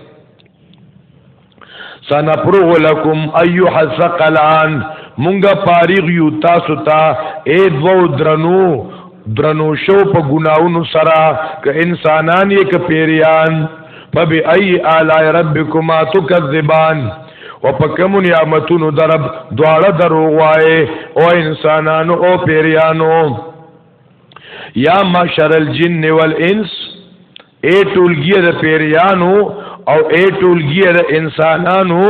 سنفرغ لکم ایو حسقلان مونږه پاریغ یو تاسو ته اے دو درنو درنو شو په ګناونو سره ک انسانان یې ک پیریان فبی ای اعلی ربکما تکذبان و په کوم نعمتونو درب دواړه دروغ وای او انسانانو او پیریانو یا معشر الجن والانس اے ټولګیه د پیریانو او اے ټولګیه د انسانانو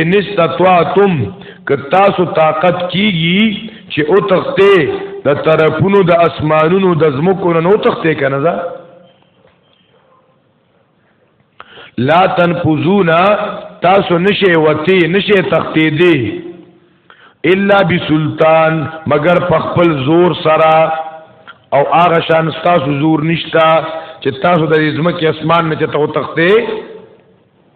ان استطاعتم ک تاسو طاقت کیږي چې او تخته د طرفونو د اسمانونو د زمکو نه او تخته کنه دا لا تنفذون تاسو نشه وتی نشه تختی دی الا بسلطان مگر په خپل زور سره او هغه شان تاسو زور نشتا چې تاسو د ځمکې اسمان نه چې تاسو تختی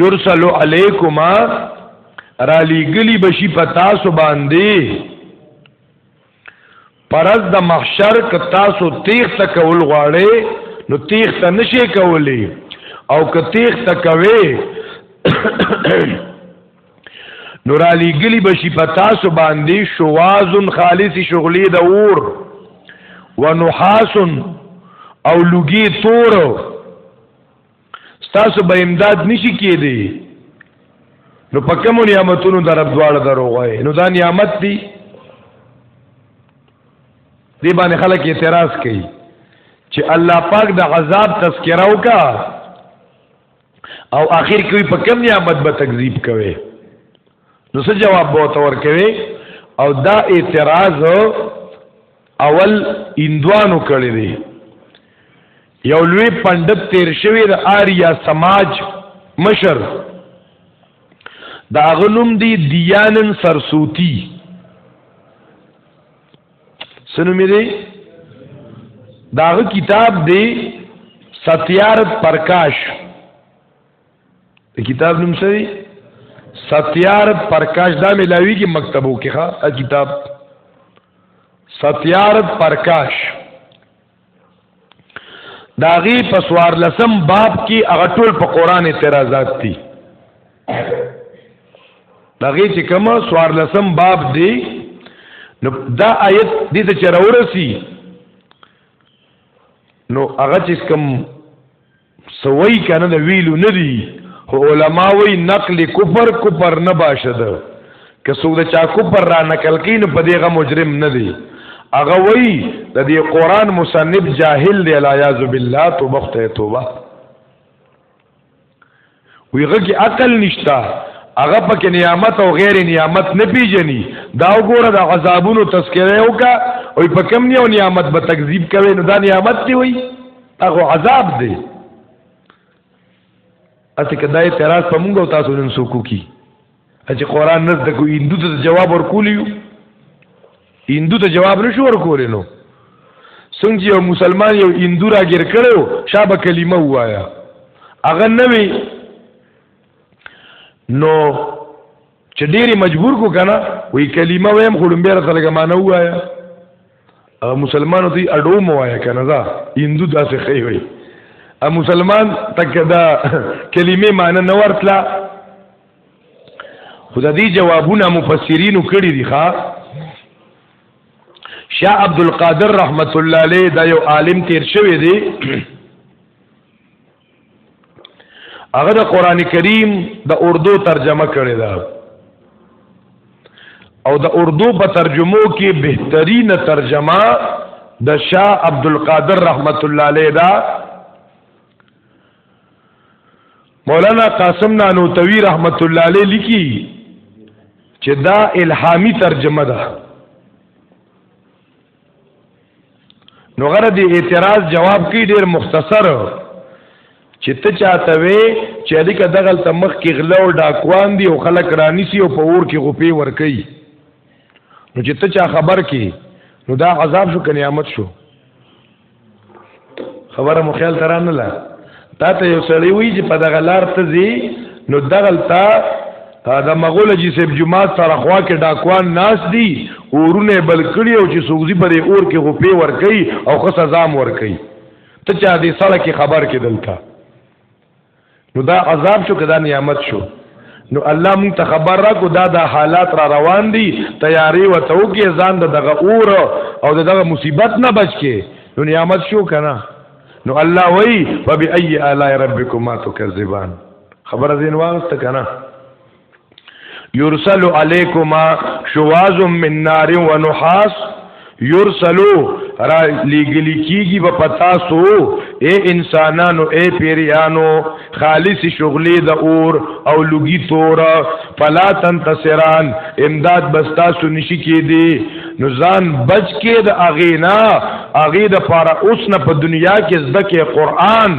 یرسل علیکما را لګلی بشی پتا سو باندې پرز د محشر ک تاسو تیغ تکول غواړي نو تیغ ته نشي کولی او ک تیغ تکوي نور علی گلی بشی پتا سو باندې شوازن خالص شغلی د اور ونحاسن او لګي تور ستاسو به امداد نشي کېدی نو په کوم نعمتونو در رب دواړه دروغه نو دا نعمت دی دی باندې خلک اعتراض کوي چې الله پاک د عذاب تذکره وکا او اخر کوي په کوم نعمت به تکذیب کوي نو څه جواب به تور کوي او دا اعتراض اول اندوانو کړی دی یو لوی پندت تیر شوی د آریا سماج مشر دا غنوم دی دیانن سرسوتی سنو می دی داغه کتاب دی ستیارت پرکاش کتاب نوم څه دی ستیار پرکاش دا ملاوی کی مکتبو کې ښه کتاب ستیار پرکاش داغي په سوار لسم باب کې هغه ټول په قران اعتراضات دي داغي چې کوم سوار لسم باب دی نو دا آیت دې ته چرورسي نو هغه چې کوم سوي کنه د ویلو نه دي خو علما وی نقل کفر کفر نه باشد که څوک د چا کفر را نقل کین په دغه مجرم نه دی هغه وای د دې قران مصنف جاهل دی لا یاذ بالله توبه ته توبه وی غږی عقل نشتا هغه پکې نعمت او غیر نعمت نه پیژني دا وګوره د عذابونو تذکره وکا او په کم نیو نعمت به تکذیب کوي نو دا نعمت دی وی هغه عذاب دی اته کداې تراس په موږ او تاسو نن سوکو کی چې قران نه زده کو هندو ته جواب ورکولیو هندو ته جواب نشو ورکول نو څنګه یو مسلمان یو هندو را ګر کړو شابه کلمه وایا اغه نوی نو چې ډېری مجبور کو کنه وی کلمه ویم خړم بیره سره ګمانه وایا ا مسلمان ته اډو مو وایا کنه دا هندو داسې خی وی ا مسلمان تک دا کلمه معنی نه ورتله خو د دې جوابونه مفسرینو کړي دي ښا شاه عبد القادر رحمت الله علیه دا یو عالم تیر شوی دی هغه د قران کریم د اردو ترجمه کړی دا او د اردو په ترجمو کې بهترینه ترجمه د شاه عبد القادر رحمت الله علیه دا مولانا قاسم نانوتوی رحمت الله علیه لیکي چې دا الهامي ترجمه ده نو غره دی اعتراض جواب کی ډیر مختصر چې ته چاته وې چې الیکه دغل ته مخ کې غلو ډاکوان دی او خلک رانیسی او په اور کې غپې ور کوي نو چې ته چا خبر کې نو دا عذاب شو کنیامت شو خبره مو خیال ترانه لا تا ته یو سړی وی چې په دغه لار ته زی نو دغل تا دا مغول جی سیب جماعت سره خوا کې ډاکوان ناس دی اورونه بل کړی او چې سوګزی پرې اور کې خو پی ور کوي او خو سزا ور کوي ته چا دې سړک خبر کې دلته نو دا عذاب شو کدا نعمت شو نو الله مون ته خبر را کو دا د حالات را روان دي تیاری و تو کې ځان دغه اور او دغه مصیبت نه بچ کې نو نعمت شو کنه نو الله وای فبای اعلی ربکما تکذبان خبر زین واست کنه یرسل علیکما شواز من نار و نحاس یرسلو را لګلی کیږي په پتا سو اے انسانانو اے پیریانو خالص شغلې د اور او لګي تور فلا تنتصران امداد بستا سو نشي کې دي نو ځان بچ کې د اغینا اغې د پاره اوس نه په دنیا کې زده کې قران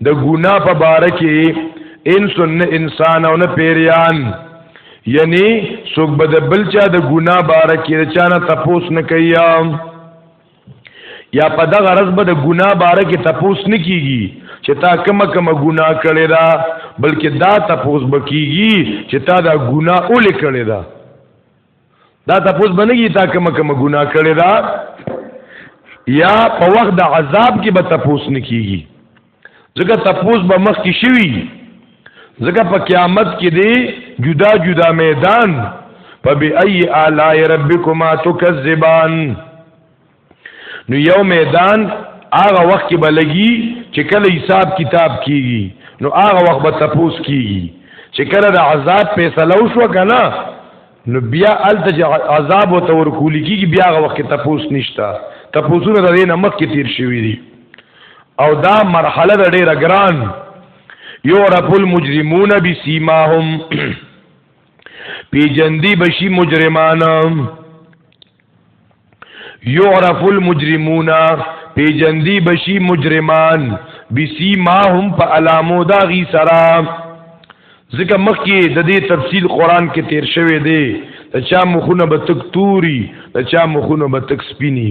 د ګنا په باره کې انسان نه انسان او نه پیریان یعنی څوک به د بل چا د ګنا باره کې چا نه تپوس نه کوي یا په دغه غرض به د ګنا باره کې تپوس نه کیږي چې تا کومه کومه ګنا کړې ده بلکې دا تپوس به کیږي چې تا دا ګنا اولې کړې ده دا تاسو بنګی تا کوم کوم ګناه کړی دا یا په وخت د عذاب کې به تاسو نه کیږي ځکه تاسو به مخ کې شوی ځکه په قیامت کې دی جدا جدا میدان فبأي آلاء ربكما تكذبان نو یو میدان هغه وخت کې بلګي چې کله حساب کتاب کیږي نو هغه وخت به تپوس کیږي چې کله د عذاب فیصله وشو کنه نو بیا الته عذاب او تور کول کیږي بیا هغه وخت تپوس نشتا تپوسونه د دې نمک کې تیر شوی دي او دا مرحله د ډیره ګران یو رب المجرمون بسیماهم پیجندی بشی مجرمانم یعرف المجرمون پیجندی بشی مجرمان بسی ما هم په علامو دا غی سرا ځکه مخکې د دې تفصیل قران کې تیر شوی دی د چا مخونه به تک توري د چا مخونه به تک سپینی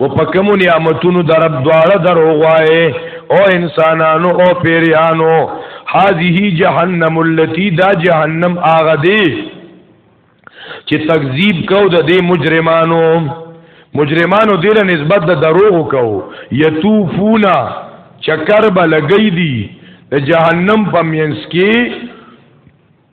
او په کوم نعمتونو در دواړه دروغوای او انسانانو او پیریانو هذه جهنم التي دا جهنم هغه دی چې تکذیب کو د دې مجرمانو مجرمانو دې له نسبت د دروغ کو یتوفونا چکر بلګی دی د جهنم په مینس کې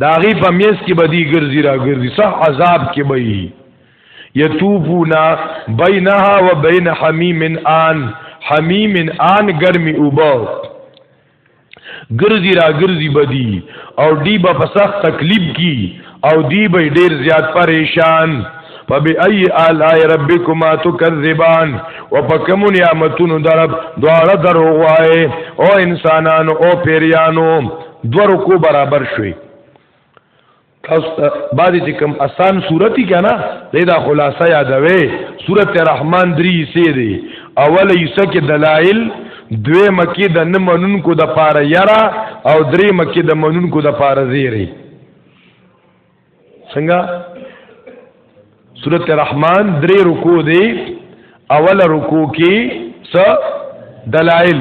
دا غي په میز کې بدی ګرځي را ګرځي صح عذاب کې بې یتوفونا بینها و بین حمیم آن حمیم آن گرمی اوبا گرزی را گرزی بدی او دی با فسخ تکلیب کی او دی به ډیر زیات پریشان فبأي آلاء ربكما تكذبان وفكم نعمتونو درب دواړه دروغ وای او انسانانو او پیریانو دو رکو برابر شوي بعد چې کوم آسان صورتي کنه دا خلاصه یادوي سورته رحمان درې سي دي اول ایسه کې دلایل دوی مکی د نه منونکو د پاره یرا او درې مکی د منونکو د پاره زیری څنګه سورت رحمان درې رکو دی اول رکو کې س دلائل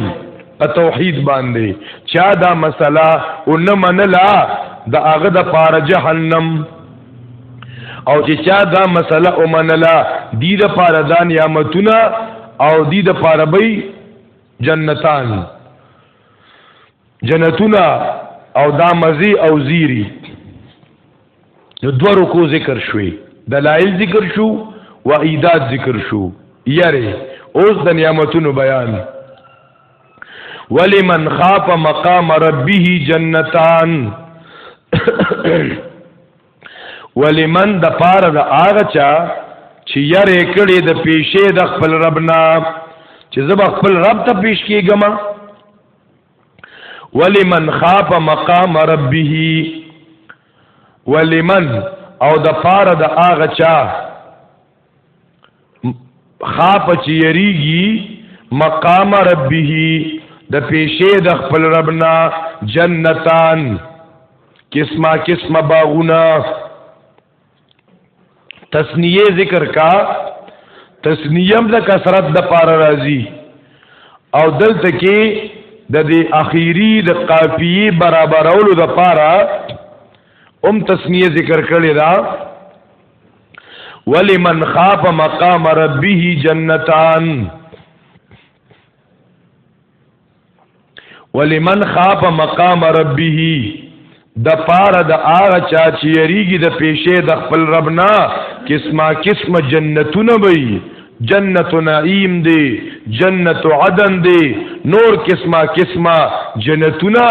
په توحید باندې چا دا مسله ان منلا د هغه د پار جهنم او چې چا دا مسله او منلا دی د پار د نعمتونه او دی د پار به جنتان جنتونه او دا مزي او زیری نو دو رکو ذکر شوي دلائل ذکر شو و ایداد ذکر شو یری اوس د نعمتونو بیان ولمن خاف مقام ربه جنتان ولمن د پاره د هغه چا چې یاره کړي د پیشې د خپل ربنا چې زب خپل رب ته پیش کیږم ولمن خاف مقام ربه ولمن او د پاره د هغه چا خاف چې یریږي مقام ربه د پیشې د خپل ربنا جنتان قسمه قسمه باغونه تسنیه ذکر کا تسنیم د کثرت د پار راضی او دلته کې د دې اخیری د قافیه برابرولو د پاره ام تسنیه ذکر کړی دا ولمن خاف مقام ربه جنتان ولمن خاف مقام ربه د پاره د هغه چا چې یریږي د پیشه د خپل رب نه قسمه قسمه جنتونه وي جنت نعیم دی جنت عدن دی نور قسمه قسمه جنتونه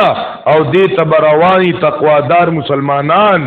او دې تبروانی تقوادار مسلمانان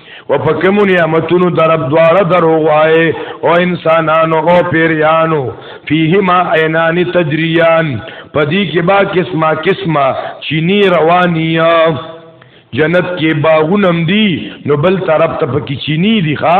و په کوم نعمتونو درب دواړه دروغ وای او انسانانو او پیریانو فیهما عینان تجریان پدی کې با قسمه قسمه چینی رواني جنت کې باغونم دي نو بل طرف ته پکې چینی دي ښا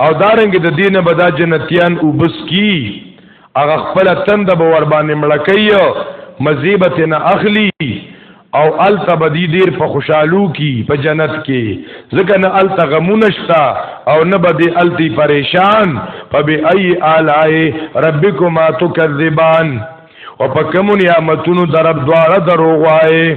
او دارنګ د دینه به دا جنتیان وبس کی هغه خپل تند به ور باندې مړکې مزیبت نه اخلی او ال تبدی دیر په خوشحالو کی په جنت کې ځکه نه ال تغمون شتا او نه بدی ال تی پریشان فبای ای اعلی ربکما تکذبان او په کوم نعمتونو درب دواړه دروغ وای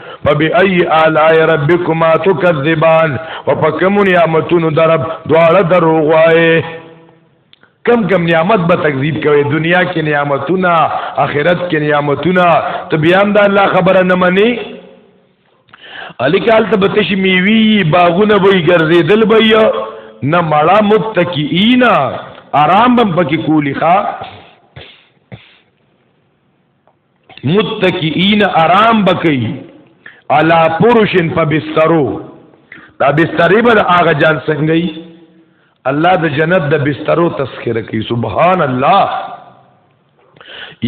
فبأي آلاء ربكما تكذبان وفكم نعمتون درب دواړه دروغ وای کم کم نعمت به تکذیب کوي دنیا کې نعمتونه آخرت کې نعمتونه ته بیا هم د الله خبره نه مني الیکال ته بتش میوي باغونه به ګرځیدل به نه مړه متکئینا آرام بم پکې کولی ښا متکئین آرام بکئی علا پرشن په بسترو دا بسترې به د هغه جان څنګه ای الله د جنت د بسترو تذکرہ کوي سبحان الله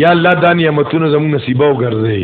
یا الله دا نعمتونه زموږ نصیبه وګرځي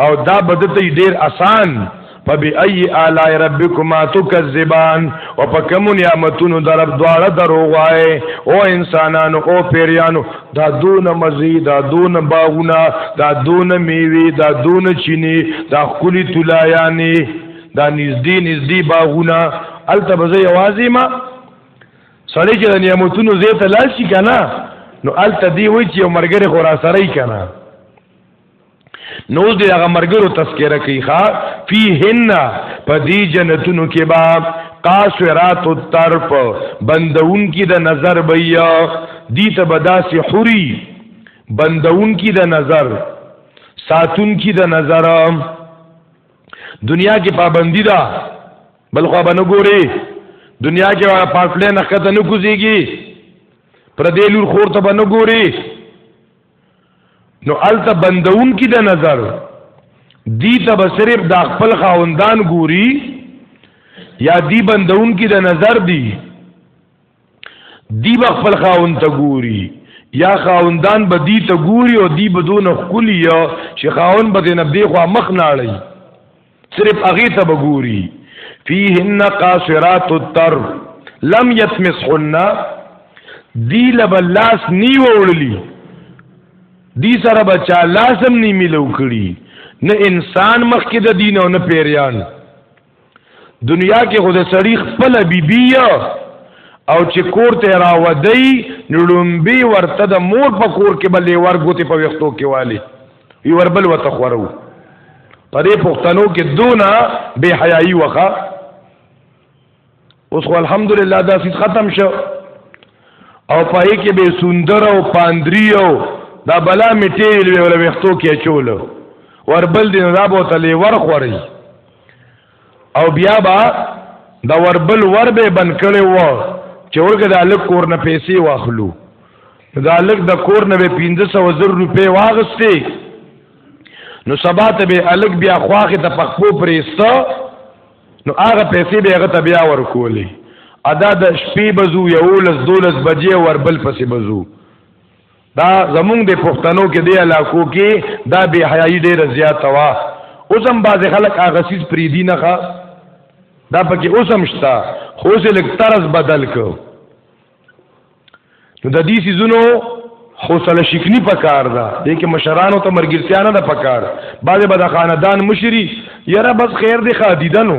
او دا بدته ډیر آسان فبأي آلاء ربكما تكذبان او په کوم نعمتونو در دواړه دروغای او انسانانو او پیریانو دا دون مزي دا دون باغونه دا دون میوي دا دون چینی دا خولي تلایانی دا نږدې نږدې باغونه الته به زه یوازې ما سړی چې د نعمتونو زیته لاشي کنه نو الته دی وای چې یو مرګره خورا سره کنه نو د هغه مرګرو تذکرہ کوي ښا فیهن په دې جنتونو کې با قاصرات الطرف بندون کی د نظر بیا دی ته بداسي حری بندون کی د نظر ساتون کی د نظر دنیا کې پابندی ده بل خو به نه ګوري دنیا کې پاټلې نه خته نه کوزيږي پر دې لور خور ته به نه ګوري نو الته بندون کی د نظر دی ته به صرف د خپل خاوندان ګوري یا دی بندون کی د نظر دی دی به خپل خاوند ته ګوري یا خاوندان به دی ته ګوري او دی بدون خلی چې خاوند به نه دی خو مخ نه اړي صرف اغي ته بګوري فيهن قاصرات التر لم يتمسحن دی لب لاس نی وړلی دی سره بچا لازم نی ملو کړي نه انسان مخکې د دین او نه پیریان دنیا کې خود سړی خپل بیبی او چې کور ته راودی نړمبي ورته د مور په کور کې بلې ورګوتې په وختو کې والی وی وربل وتخورو په دې پښتنو کې دونه بے حیايي وخه اوس خو الحمدلله دا سیس ختم شو او پای کې به سندر او پاندری او دا بلا میټیل وی ولوختو کې چولو وربل دین رابو تلی ورخوري او بیا با دا وربل ور به بن کړي و چې ورګه د الک کور نه پیسې واخلو دا الک د کور نه به 1500 زر روپې واغستې نو سبا ته به الک بیا خواخه ته پخپو پرېسته نو هغه پیسې به هغه ته بیا ورکولې ادا د شپې بزو یو لس دولس بجې وربل پسې بزو دا زمونږ د پښتنو کې دی علاقو کې دا بے حیايي ډیره زیاته وا اوسم باز خلک هغه سیس پری دی نه دا پکې اوسم شتا خو سه لک طرز بدل کو نو د دې سيزونو حوصله شکنی پکار ده دې کې مشرانو ته مرګرتیا نه ده پکار بعضې به د خاندان مشری یاره بس خیر دی خادیدنو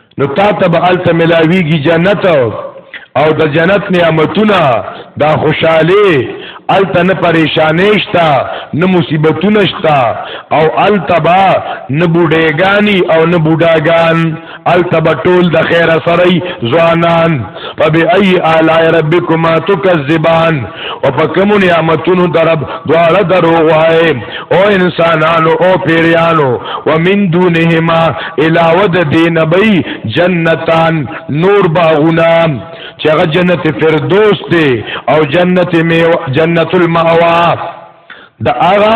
نو تا ته به هلته ملاویږي جنت او د جنت نعمتونه دا خوشحالي هلته نه پریشانې شته نه مصیبتونه شته او هلته به نه بوډېګاني او نه بوډاګان هلته به ټول د خیره سره ځوانان فبأي آلاء ربكما تكذبان او په کوم نعمتونو درب دواړه دروغ وای او انسانانو او پیریانو ومن دونهما علاوه د دین بی جنتان نور باغونه چې هغه جنت فردوس دی او جنت میو جنت المأوا د هغه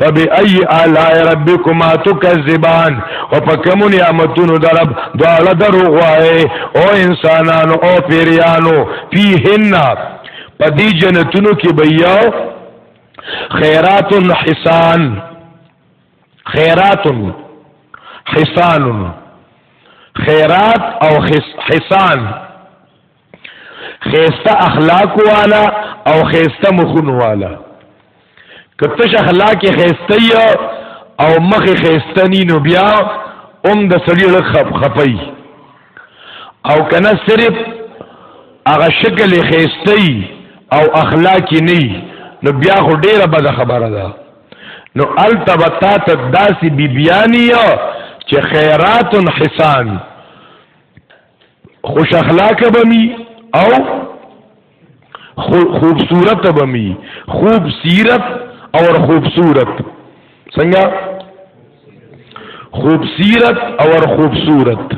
فبأي آلاء ربكما تكذبان او په کوم نعمتونو درب دواړه دروغوای او انسانانو او پیریانو فیهن په دې جنتونو کې بیا خیرات حسان خیرات حسان خیرات او حسان خیسته اخلاق والا او خیسته مخون والا کتش اخلاق خیسته یا او مخ خیسته نی نو بیا ام د سړی له خپ خپي او کنه صرف هغه شکل خیسته او اخلاق نه نو بیا خو ډیره بد خبره ده نو التبتا تداسی بیبیانی چې خیرات حسان خوش اخلاق به می او خوبصورت به می خوب سیرت او خوبصورت څنګه خوب سیرت او خوبصورت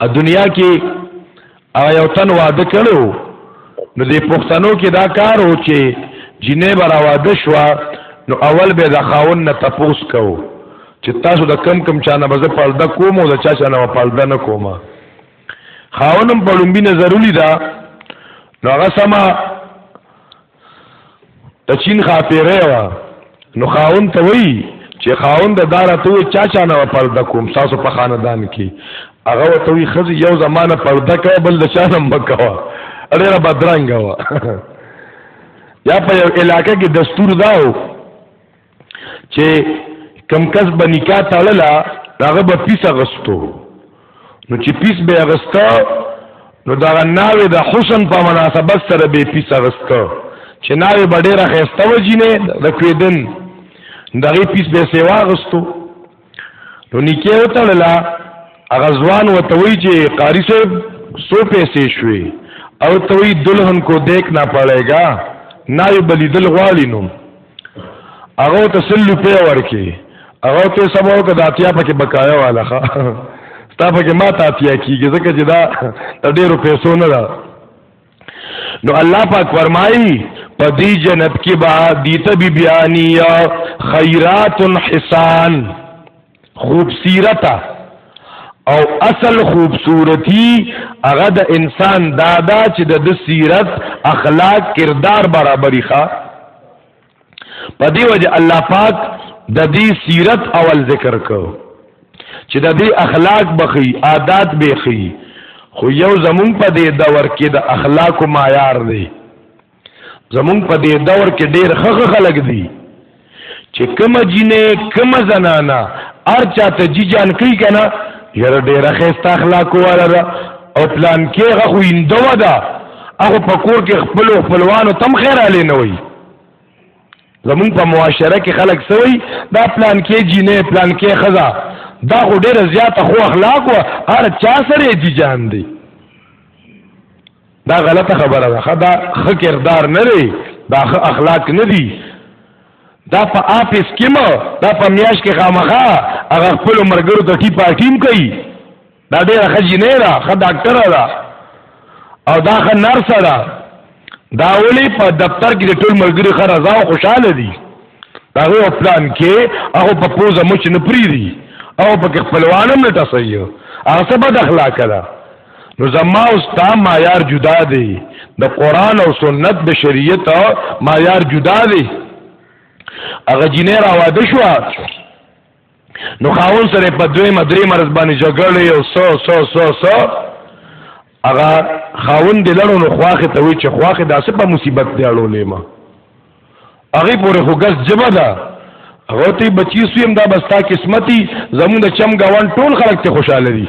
ا دنیا کې هغه یو تن واده کړو نو د پښتنو کې دا کار و چې جنې برا واده شو نو اول به د خاون نه تپوس کو چې تاسو د کم کم چانه بزه پالده کوم او د چا چانه پالده نه کوم خاونم په لومبي نه ضروری ده نو هغه سما د چین خاپیره وا نو خاون ته وی چې خاون د دار ته چا چا نه پرده کوم تاسو په خاندان کې هغه ته وی خزي یو زمانه پرده کوي بل د چا نه مکوا ډیره بدرنګ وا یا په یو علاقې کې دستور داو چې کم کس به نکاح تړله هغه به پیس اغستو نو چې پیس به اغستا نو دا ناوې د حسن په مناسبت سره به پیس اغستا چې ناوې به ډېره خسته وجینه د کویدن دغه پیس به سیوا اغستو نو نکیه و تړلا هغه ځوان و توی چې قاری صاحب سو پیسې شوي او توی دلهن کو دیک نه پړېګا نه یو بلی دل غواړي نو هغه ته سل روپیا ورکي هغه ته سمو کدا اتیا پکې بقایا والا ښا تا پکې ما ته اتیا کیږي ځکه چې دا ډېرو پیسو نه ده نو الله پاک فرمایي په دې جنت کې با دیته بی بیانیا خیرات حسان خوبصیرته او اصل خوبصورتی هغه د انسان دادا چې د سیرت اخلاق کردار برابرې ښه په دی وجه الله پاک د دې سیرت اول ذکر کو چې د دې اخلاق بخي عادت بخي خو یو زمون په دې دور کې د اخلاق معیار دی زمون په دې دور کې ډېر خغه خلق دي چې کوم جینې کوم زنانا ار چاته جی جان کوي کنه یره ډېر خسته اخلاق وره او پلان کې غو اندو ده هغه په کور کې خپل خپلوانو تم خیر علي نه وي زمون په معاشره کې خلک سوي دا پلان کې جینې پلان کې خزا دا خو ډیره زیاته خو اخلاق و هر چا سره دي جان دي دا غلطه خبره ده خدا خ کردار نه دی دا خ اخلاق نه دی دا په آفس کې مو دا په میاش کې خامخا هغه خپل مرګرو د ټی پارټیم کوي دا ډیره ښه جینۍ ده ښه ډاکټره ده او دا ښه نرسه ده دا ولې په دفتر کې د ټول ملګري ښه رضا او خوشحاله دي د هغې او پلان کې هغه په پوزه مچ نه پرېږدي او پکې خپلوان هم نه ټسوي هغه څه بد اخلاقه ده نو زما او ستا معیار جدا دی د قرآن او سنت د شریعت معیار جدا دی هغه جینۍ را واده شوه نو خاون سره په دوی مدري مرز باندې جګړې او سو سو سو سو هغه خاون د لړو نو خواخه ته وی چې خواخه داسې په مصیبت دی اړولې ما هغه پورې خو ګس جبا ده هغه ته بچی سویم دا بستا قسمتي زمونږ چم گاوان ټول خلک ته خوشاله دي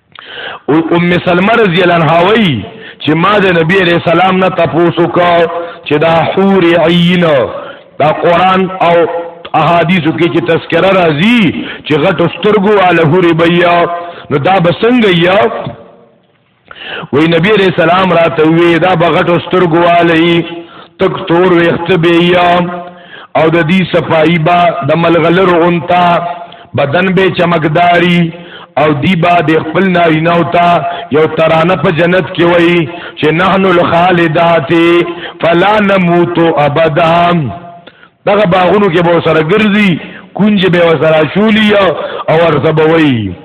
او ام سلمہ رضی الله عنها وی چې ما د نبی علیہ السلام نه تاسو کو چې دا حور عین دا قران او احادیثو کې چې تذکرہ راځي چې غټ سترګو علی حور بیا نو دا بسنګ یا وی نبی علیہ السلام راته وی دا بغټ سترګو علی تک تور وخت بیا او د دې صفائی با د ملغلر غونتا بدن به چمکداری او دی با د خپل نارینه او تا یو ترانه په جنت کې وای چې نحنو الخالدات فلا نموت ابدا دغه باغونو کې به سره ګرځي کونج به وسره شولی او ورته بوي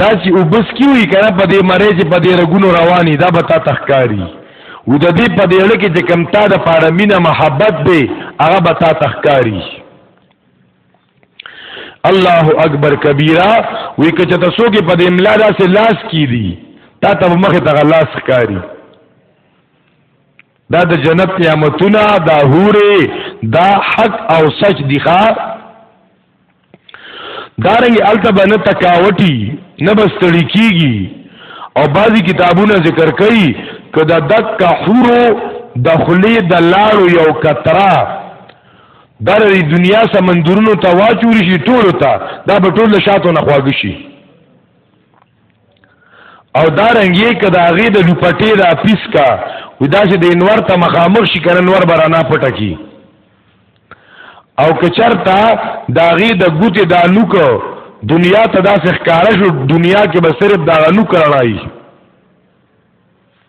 دا چې وبس کیوي کنه په دې مری چې په دې رګونو رواني دا به تا تخکاری و د دې په دې اړه کې چې کم تا د پاره مینه محبت دی هغه به تا تخکاری الله اکبر کبیره وی که چې تاسو کې په دې املا داسې لاس کی دي تا ته مخه ته لاس ښکاری دا د جنت نعمتونه دا هوره دا حق او سچ دی ښا دارنګ الته به نه تکاوټي نه بستړي کیږي او بعضی کتابونه ذکر کوي که د دک حورو د خلی د لاړو یو کترا در دی دنیا سمندرونو ته واچوری شي ټولو ته دا به ټول شاتو نه خواږه شي او دا رنګي کدا غي د لپټې د اپیس کا ودا چې د انور ته مخامخ شي کنه انور برانا پټه کی او کچرتا دا غي د ګوتې د لوک دنیا ته دا ښکارا شو دنیا کې به صرف دا لوک راړای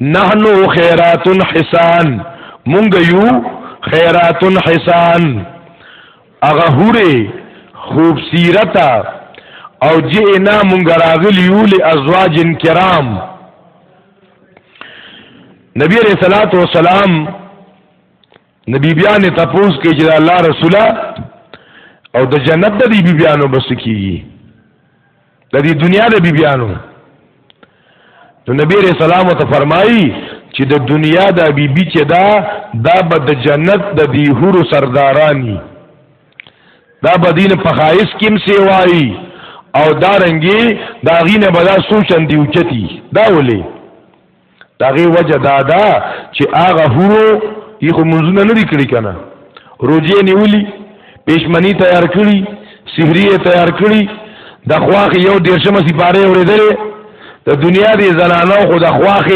نحنو خیرات حسان مونږ یو خیرات حسان هغه هوري خوب سیرتا او جئنا مونږ راغلیو لازواج کرام نبی علیہ الصلوۃ والسلام نبی بیان ته پوس کې چې الله رسوله او د جنت د بی بیانو بس کیږي د دې دنیا د بی بیانو نو نبی رسول الله ته فرمایي چې د دنیا د بی بی چې دا دا به د جنت د دی هورو سردارانی دا به دین په خایس کیم سی وای او دا رنګي دا غینه به دا سوچن دی اوچتی دا ولې داغه وجه دا دا چې هغه هورو یې خو منځونه لري کړی کنه روجې نیولی پېشمنی تیار کړی سحری تیار کړی د خواخ یو دیرشمه سپاره اوریدل د دنیا دی زنانو خو د خواخ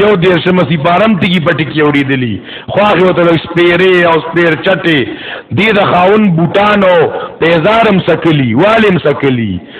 یو دیرشمه سپارم تیږي پټی کې اوریدلی خواخ یو تل سپیره او سپیر چټه دی د خاون بوټانو پیزارم سکلی والم سکلی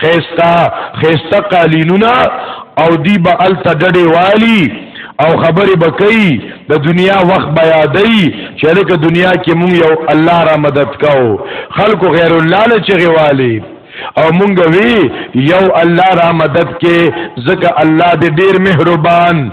خيستا خيستا قالینونه او دی به الته ډډې والی او خبرې به کوي د دنیا وخت به یادوي چې لکه دنیا کې مونږ یو الله را مدد کوو خلکو غیر الله له چغې والی او مونږ وی یو الله را مدد کې ځکه الله دې ډیر مهربان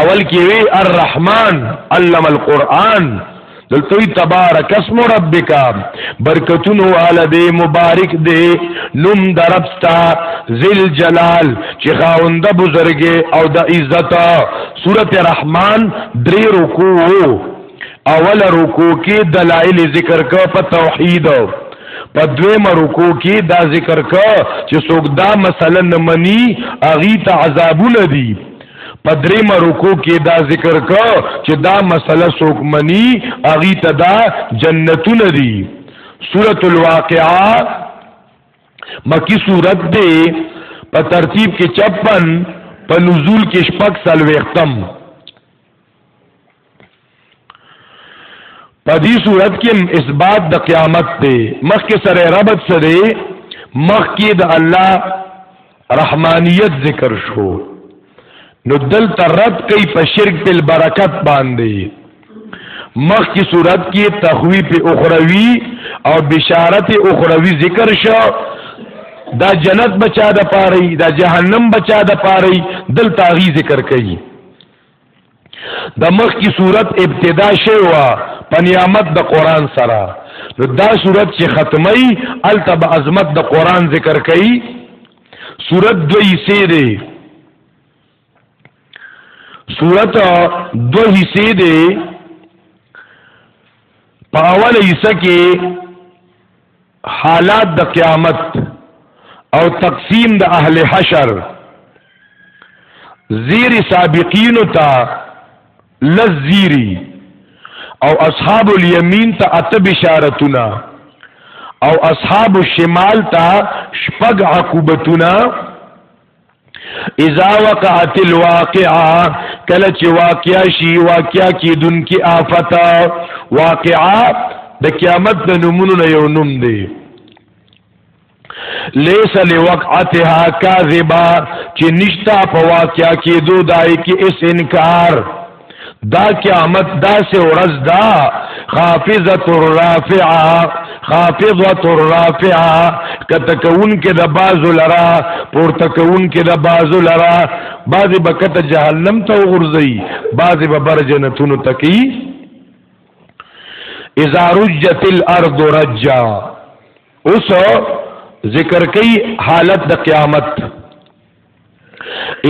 اول کې وی الرحمن علم القرآن دلته وی تبارک اسم ربک برکتونو والا دی مبارک دی نوم دربستا ذل جلال چې خاوند بزرګ او د عزت سورته رحمان درې رکوع اول رکو کې دلایل ذکر کا په توحید په دویم رکو کې دا ذکر کا چې څوک دا مسله نه مني اغي ته عذابونه دي په دریم رکو کې دا ذکر کا چې دا مسله څوک مني اغي ته دا جنتونه دي سورۃ الواقعہ مکی سورۃ دې په ترتیب کې 56 په نزول کې شپږ سلوختم په دې صورت کې اثبات د قیامت ته مخکې سره ربط سره مخکې د الله رحمانیت ذکر شو نو دل ترت کوي په شرک په برکت باندې مخکې صورت کې تخویف اخروی او بشارت اخروی ذکر شو دا جنت بچا د پاره دا جهنم بچا د پاره دل تاغي ذکر کوي د مخ کی صورت ابتدا شوه په نعمت د قران سره نو دا صورت چې ختمي التب عظمت د قران ذکر کوي صورت دوی سي دي صورت دوی سي دي په اوله حصہ کې حالات د قیامت او تقسیم د اهل حشر زیر سابقین تا لزیری او اصحاب الیمین تا ات بشارتنا او اصحاب الشمال تا شپږ عقوبتنا اذا وقعت الواقعه کله چې واقعیا شي واقعیا کې دن کې آفت واقعا د قیامت د نمونو نه یو نوم دی لیس لوقعتها کاذبا چې نشتا په واقعیا کې دوی دای کې اس انکار دا قیامت دا سے ورز دا خافظت الرافعہ خافظت الرافعہ کتکون کې د بازو لرا پور تکون کې د بازو لرا بعضی بکت جهنم ته غورځي بعضی به بر جنتونو تکي اذا رجت الارض رجا اوس ذکر کوي حالت د قیامت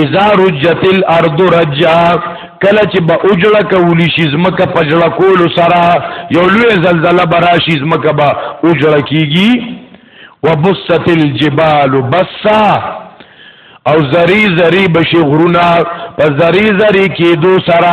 اذا رجت الارض رجا کله چې به اوجړه کولی شي زمکه پجړه کول سره یو لوی زلزلہ براشي زمکه به اوجړه کیږي وبست الجبال بسا او زری زری بشي غرونا په زری زری کې دو سره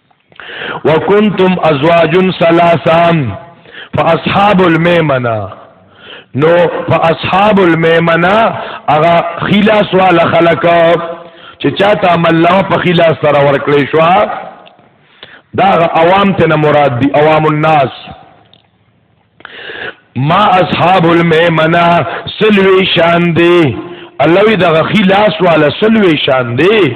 وکنتم ازواج ثلاثه فاصحاب المیمنه نو فاصحاب المیمنه هغه خلاص والا خلق چې چاته عمل الله په خلاص سره ورکړې شو دا عوام ته نه مراد دي عوام الناس ما اصحاب المیمنه سلوی شان دی الله وی دغه خلاص والا سلوی شان دی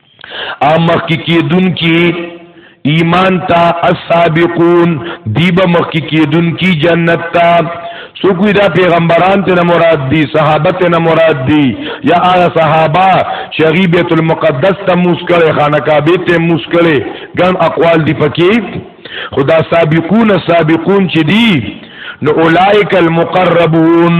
ا مخ کی کیدون کی ایمان تا السابقون دیب مخ کی کیدون کی جنت تا سو کوئی دا پیغمبران ته مراد دي صحابه ته مراد دي یا هغه صحابه چې غي بیت المقدس ته مسکړې خانه کعبه ته مسکړې ګن اقوال دي پکې خدا سابقون سابقون چې دي نو اولائک المقربون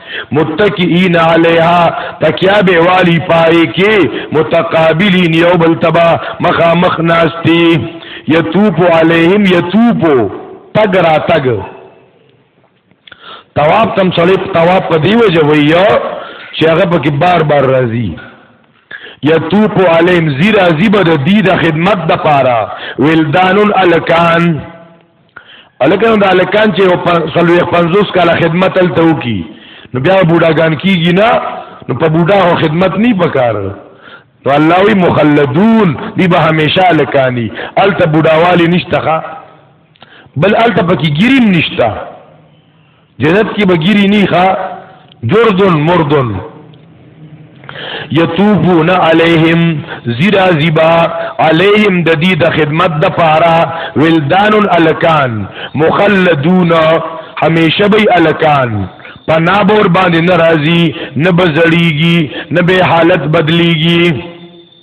متکئین علیها تکیا به والی پای کې متقابلین یو بل تبا مخامخ ناشتی یتوب علیهم یتوب تګ را تګ تواب تم سړی تواب په دی وجه وی یو چې هغه پکې بار بار راځي یتوب علیهم زیرا زیبد دی د خدمت د پاره ولدان الکان الکه نو د الکان چې یو پن- څلوېښت پنځوس کاله خدمت هلته وکړي نو بیا بوډاګان کېږي نه نو په بوډا خو خدمت نه پکار نو الله وی مخلدون دی به همیشه الکانی هلته بوډاوالی نشته ښه بل هلته پکې ګیریم نشته جنت کی بگیری نی خوا جردن مردن یتوبون علیہم زیرا زیبا علیہم د دې د خدمت د پارا ولدان الکان مخلدون همیشه به الکان پنا بور باندې ناراضي نه بزړیږي نه به حالت بدلیږي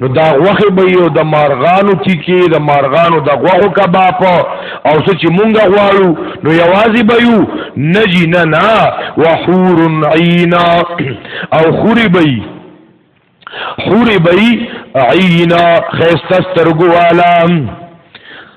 نو دا غوخه به یو د مارغانو تیکي د مارغانو د غوخو کباب او څه چې مونږه غواړو نو یوازې به یو نجی نه نه وحور عینا او خوري به حور به عینا خيسته سترګو عالم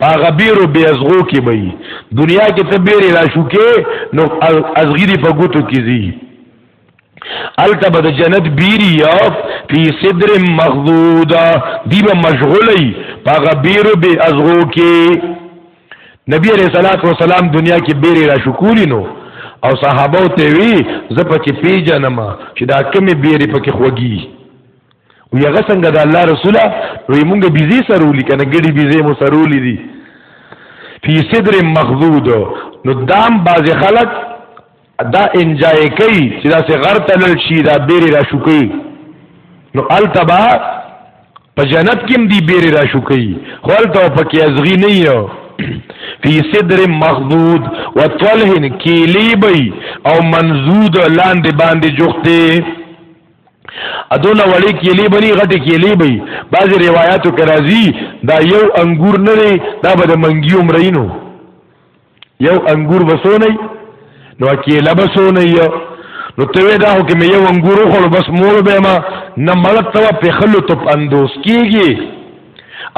پاغه بیرو بی ازغو کې به دنیا کې ته بیرې را شو کې نو ازغیری په ګوتو کې زی الته به د جنت بیری یا فی صدر مخضودا دی به مشغولی پاغه بیرو بی ازغو کې نبی علیہ الصلوۃ والسلام دنیا کې بیرې را شو کولی نو او صحابه ته وی زپه کې پیجنما چې دا کمی بیرې پکې خوږی وی هغه څنګه د الله رسوله وی مونږ بيزي سرولي کنه ګډي بيزي مو سرولي دي فی صدر مخدود نو دام باز خلق دا انجای کوي چې دا سه غر تلل شي دا بیرې را شوکي نو التبا په جنت کې دی بیرې را شوکي خو الته پکې ازغي نه یو فی صدر مخدود و طلح کیلی بی او منزود لاندې باندې جوخته ادونه وړي کېلې بني غټي کېلې بي بعضي روایتو کې راځي دا یو انګور نه دی دا به د منګي عمر نه یو انګور بسو نه نو کېله بسو نه یو نو ته وې دا هو کې مې یو انګور خور بس مور به ما نه مړ ته په خلو ته اندوس کیږي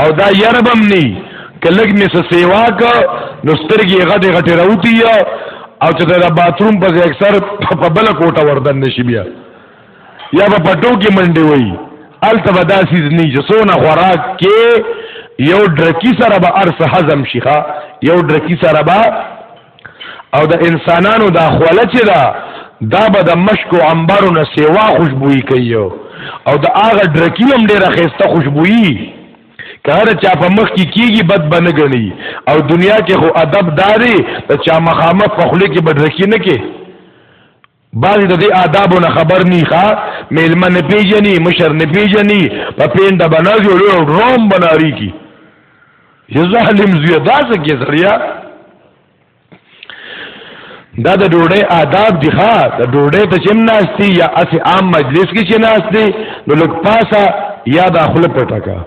او دا یربم نی کلګ می سه سیوا ک نو سترګي غټه غټه راوتی او چې دا باتروم په اکثر په بل کوټه وردن نشي بیا یا په پټو کې منډي وای الته به داسې نه چې سونه خوراک کې یو ډرکی سره به ارس هضم شيخه یو ډرکی سره به او د انسانانو دا خوله چې دا دا به د مشک او عنبرو نه سیوا خوشبوئی کوي او د هغه ډرکی هم ډیره خسته خوشبوئی کله چا په مخ کې کیږي بد بنګنی او دنیا کې خو ادب داري ته چا مخامخ په خله کې بدرکی نه کې بعضې د دې آدابو نه خبر نی ښه میلمه نه پیژني مشر نه پیژني په پینډه به نه جوړو روم به ناري کی یو ظالم زویه دا څه کې سړیا دا د ډوډۍ آداب دي ښا د ډوډۍ ته چم ناشتي یا اس عام مجلس کې چې ناشتي نو لکه پاسا یا داخله پټه کا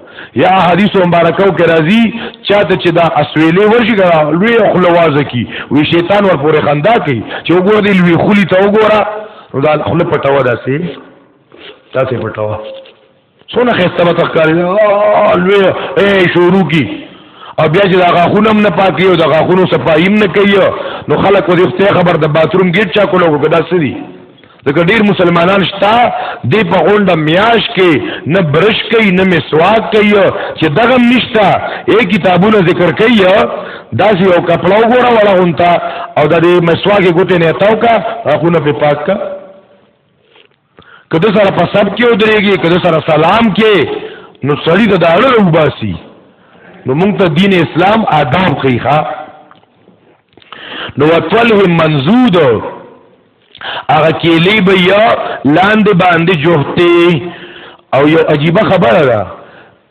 یا حدیث مبارکو کې راځي چاته چې دا اسویلې ورشي ګره لوی خلوازه کی وی شیطان ور پورې خندا کوي چې وګوره دی لوی خلی ته وګوره نو دا خپل پټوا داسي تاسو پټوا څونه خسته به تخکاری لوی اے شروع کی او بیا چې دا غاخونه نه پاکي او دا غاخونو صفایم نه کوي نو خلک ودی خپل خبر د باتروم ګیټ چا کولو کدا سړي دغه ډیر مسلمانان شته د په غونډه میاش کې نه برش کوي نه مسواک کوي چې دغه نشتا اے کتابونه ذکر کوي دا سی یو کپڑا وګوره ولا غونتا او د دې مسواک ګوتې نه تاو کا اخونه په پاک کا کده سره په سب کې ودرېږي کده سره سلام کې نو سړی د داړه وباسي نو موږ ته دین اسلام آداب خيخه نو وتل منزود هغه کېلې به یا لاندې باندې جوختې او یو عجیب خبره ده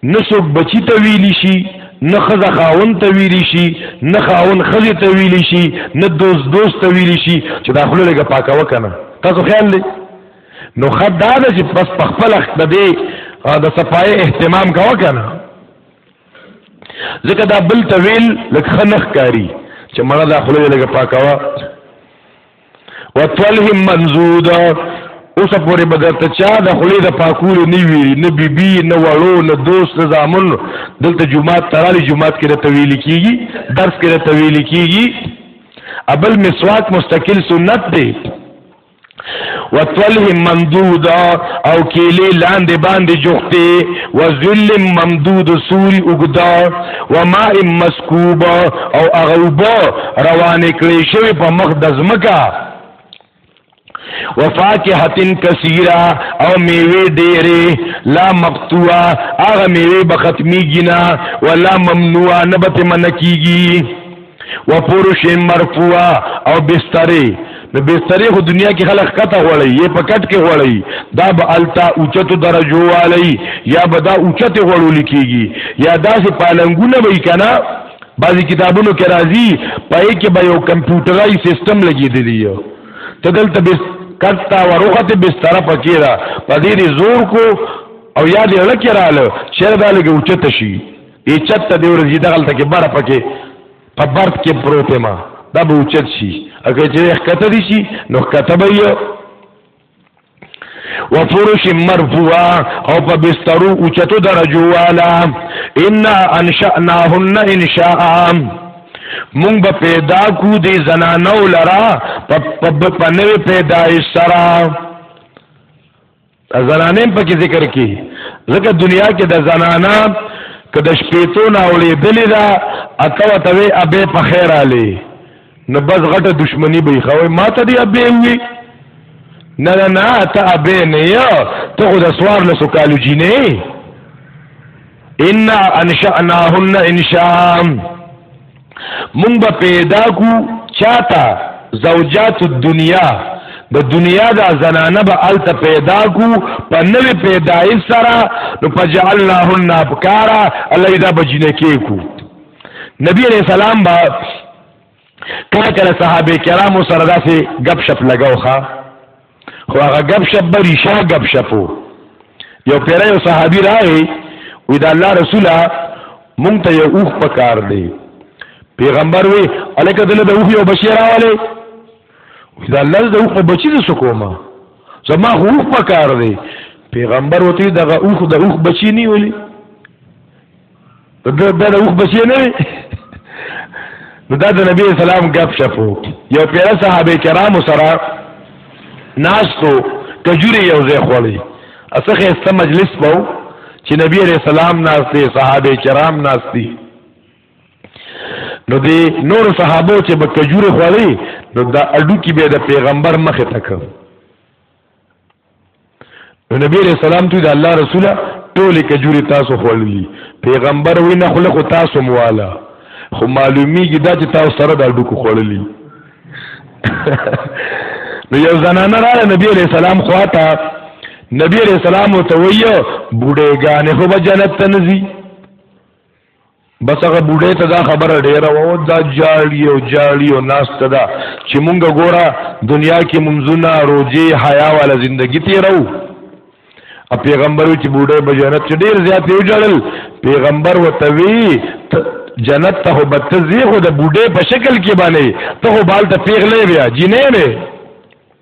نه څوک بچی ته ویلی شي نه خزه خاون ته ویلی شي نه خاون خزه ته ویلی شي نه دوست دوست ته ویلی شي چې دا خپل لګه پاکه وکنه تاسو خیال لې نو خدای دا چې پس په خپل وخت دې د صفای اهتمام کا وکنه ځکه دا بل طویل لکه خنخ کاری چې مړه دا خپل لګه پاکه وطلح منزود اوس پورې بدرته چا د خلې د پاکول نه وی نه بی بی نه وړو نه دوست نه زامن دلته جمعه ترالی جمعه کې راته ویل کیږي درس کې راته ویل کیږي ابل مسواک مستقل سنت دی وطلح ممدود او کیلې لاندې باندې جوخته وذل ممدود سوري وګدا وماء کوب او هغه وبو روانې کړې شوی په مخ د ځمکه وفاکهتن کثیره او میوه ډېره لا مقطوعه هغه میوه به ختميږي نه ولا ممنوعه نه به منکیږي وفرش مرفوعه او بستره نو به سری خو دنیا کې خلک کته غړی یې پکټ کې غړی دا به التا اوچتو درجو والی یا به دا اوچته غړو لیکيږي یا دا چې پالنګونه وای کنه بعضی کتابونو کې راځي پای کې به یو کمپیوټرای سیستم لګی دی دی ته دلته به کټا وروخت به ستاره پکې را پدې زور کو او یاد یې لکه رااله شر دا لګي اوچته شي یې چت دی ورځي دغلت کې بار پکې په برد کې پروت ما دا به اوچت شي اګه چې ښکته دي شي نو ښکته به یو وفرش مرفوعا او په بسترو اوچتو درجو والا ان انشأناهن انشاء مونږ به پیدا کو دي زنانو لرا په په نوې پیدایش سره زنانه په کې ذکر کی ځکه دنیا کې د زنانا کده شپېتو نه اولې دلی دا اته وتوي ابه په خیر علي نو بس غټه دشمنی به خوي ما ته دی ابه وي نه نه نه ته ابه نه یو ته خو د سوار له سکالو جی نه ان انشأناهن انشاء مونږ به پیدا کو چاته زوجات الدنیا د دنیا دا زنانه به الت پیدا کو په نوې پیدایش سره نو پجعلناهن ابکارا الله دا بجنه کې کو نبی علیہ السلام با کله کله صحابه کرامو سره داسې غب شپ لگاو ښا خو هغه غب شپ به ریشا غب شپو یو پیره یو صحابي راغی وی دا الله رسوله مونږ ته یو اوخ پکار دی پیغمبر وی الکه دله د اوخ یو بچی راواله وی دا الله د اوخ بچی د سکوما زما خو اوخ پکار دی پیغمبر وتی دغه اوخ د اوخ بچی نیولی دا دا د اوخ بچی نه دی نو دا د نبی اسلام غب شپو یو پیر صحابه کرام سره ناشتو کجوري یو ځای خوړی اسخه است مجلس وو چې نبی علیہ السلام ناشته صحابه کرام ناشتي نو دی نور صحابه چې به کجوري خوړی نو دا اډو کې به د پیغمبر مخه تک نو نبی علیہ السلام ته د الله رسوله ټول کجوري تاسو خوللی پیغمبر وی نه خلق تاسو مواله خو معلومیږي دا چې تاسو سره دا ډوکو خوللی نو یو زنانه را نبی علیہ السلام خواته نبی علیہ السلام ته ویو بوډه غانه خو به جنت ته نزي بس هغه بوډۍ ته دا خبره ډیره وو دا جاړی او جاړی او ناس ته دا چې مونږ ګوره دنیا کې منځونه روزي حیا والا زندگی تیرو ا پیغمبر چې بوډۍ به جنت چې ډیر زیات یو جړل پیغمبر وتوی جنت ته بتزی خو د بوډۍ په شکل کې باندې ته بالته پیغلې بیا جنې نه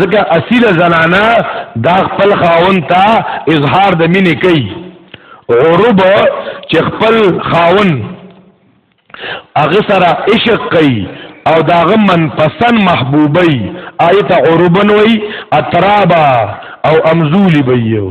ځکه اصیل زنانه دا خپل خاون ته اظهار د مینې کوي عرب چې خپل خاون هغه سره عشق کوي او داغه من پسند محبوبي آیت عربن وی اترابا او امزولی بیو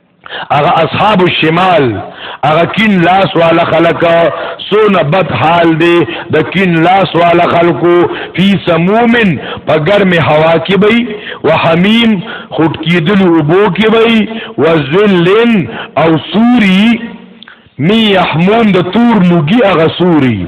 هغه اصحاب الشمال هغه کین لاس والا خلق سون بد حال دی د کین لاس والا خلقو فی سمومن په ګرمه هوا کې وي او حمیم خټ کیدل وبو کې وي او ذلن او سوری می يحمون د تور لوګي هغه سوری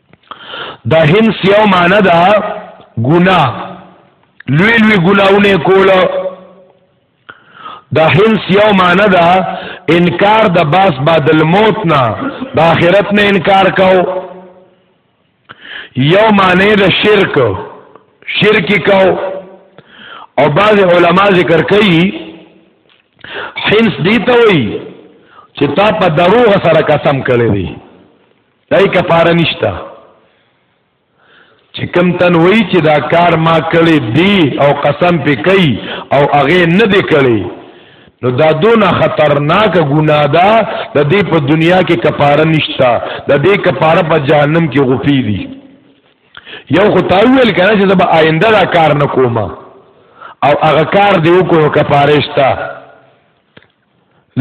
دا هنس یو معنی دا ګنا لوی لوی ګناونه کول دا هنس یو معنی دا انکار د باس بعد الموت نه د آخرت نه انکار کو یو معنی د شرک شرک کو او بعض علما ذکر کوي حنس دی ته وي چې تا په دروغ سره قسم کړی دی دای کفاره نشتا چې کم تن وای چې دا کار ما کړی دی او قسم پې کوي او هغه نه دی کړی نو دا دونه خطرناک ګناه ده د دې په دنیا کې کفاره نشتا د دې کفاره په جهنم کې غفی دي یو خو تاویل کنه چې زما آینده دا کار نه کومه او هغه کار دی وکړو کفاره شته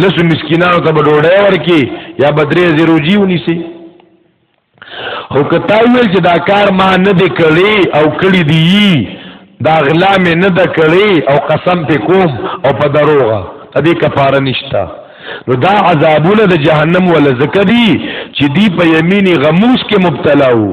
لس مسکینانو ته ډوډۍ ورکی یا بدرې زروجی ونیسي او کتا ویل چې دا کار ما نه دی کړی او کړی دی دا غلا مې نه ده کړی او قسم په کوم او په دروغه دې کفاره نشتا نو دا عذابونه د جهنم ول زکدي چې دی په یمینی غموس کې مبتلا وو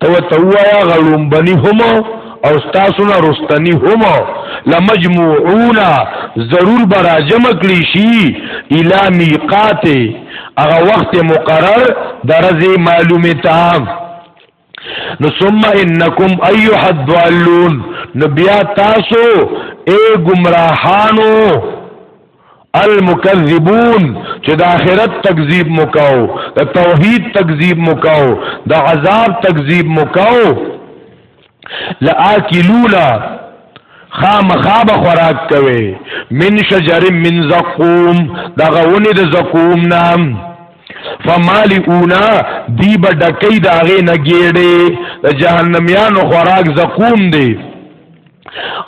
تو توایا غلومبنی هم او تاسو نه رستنی هم لمجموعون ضرور برا جمع کړی شي الی میقات هغه وخت مقرر درځي معلومه تام نو ثم انکم ایها الضالون نو بیا تاسو اے گمراهانو المکذبون چې د آخرت تکذیب مکاو د توحید تکذیب مکاو د عذاب تکذیب مکاو لاکلونا خامخاب خوراک کوي من شجر من زقوم دغه ونی د زقوم نام فمالئونا دی بډکې داغه نګېړې د جهنميانو خوراک زقوم دی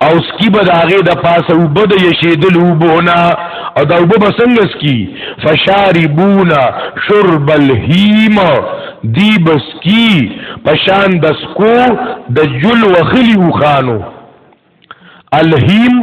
او سکی به د هغې د پاسه اوبه د یشېدلو اوبو نه او دا اوبه به څنګه سکي فشاربونه شرب الهیم دی به سکي په شان د سکو د جل وخلي اوښانو الهیم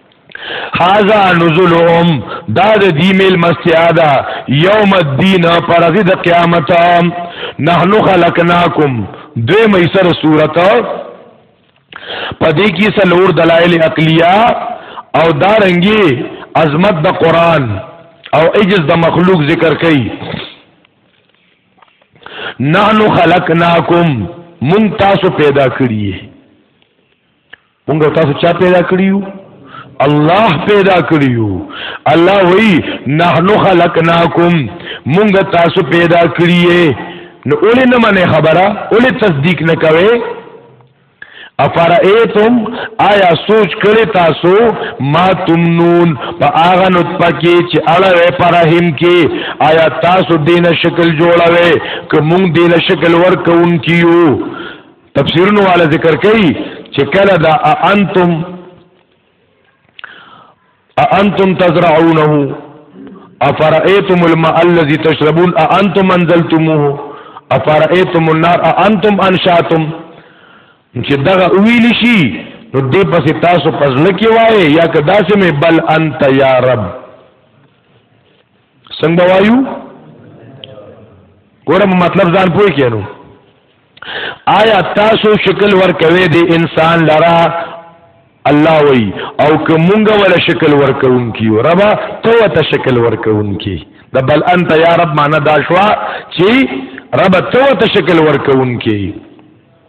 هاذا نزلهم دا د دی میل مستیادا یوم الدین پرغی د قیامت نحنو خلقناکم دوی میسر صورت پدې کې سلور دلایل عقلیه او دا رنګي عظمت د قران او عجز د مخلوق ذکر کړي نحنو خلقناکم مون تاسو پیدا کړی مونږ تاسو چا پیدا کړیو الله پیدا کړیو الله وی نحنو خلقناکم مونږ تاسو پیدا کړیه نو اولی نه منه خبره اولی تصدیق نه کوي افرائیتم آیا سوچ کړی تاسو ما تمنون په هغه نطفه کې چې اړه په رحم کې آیا تاسو دینه شکل جوړوي که مونږ دینه شکل ورکون کیو تفسیرونو والا ذکر کوي چې کله دا انتم انتم تزرعونه افرئتم الماء الذي تشربون انتم انزلتموه افرئتم النار انتم انشاتم چې دغه ویل شي نو دې پسې تاسو پزله کې وای یا که داسې مې بل انت یا رب څنګه وایو ګورم مطلب ځان پوي کینو آیا تاسو شکل ورکوي دی انسان لرا الله وی او که مونږ ولا شکل ورکون کیو ربا تو ته شکل ورکون کی د بل انت یا رب معنا دا شوا چی رب تو ته شکل ورکون کی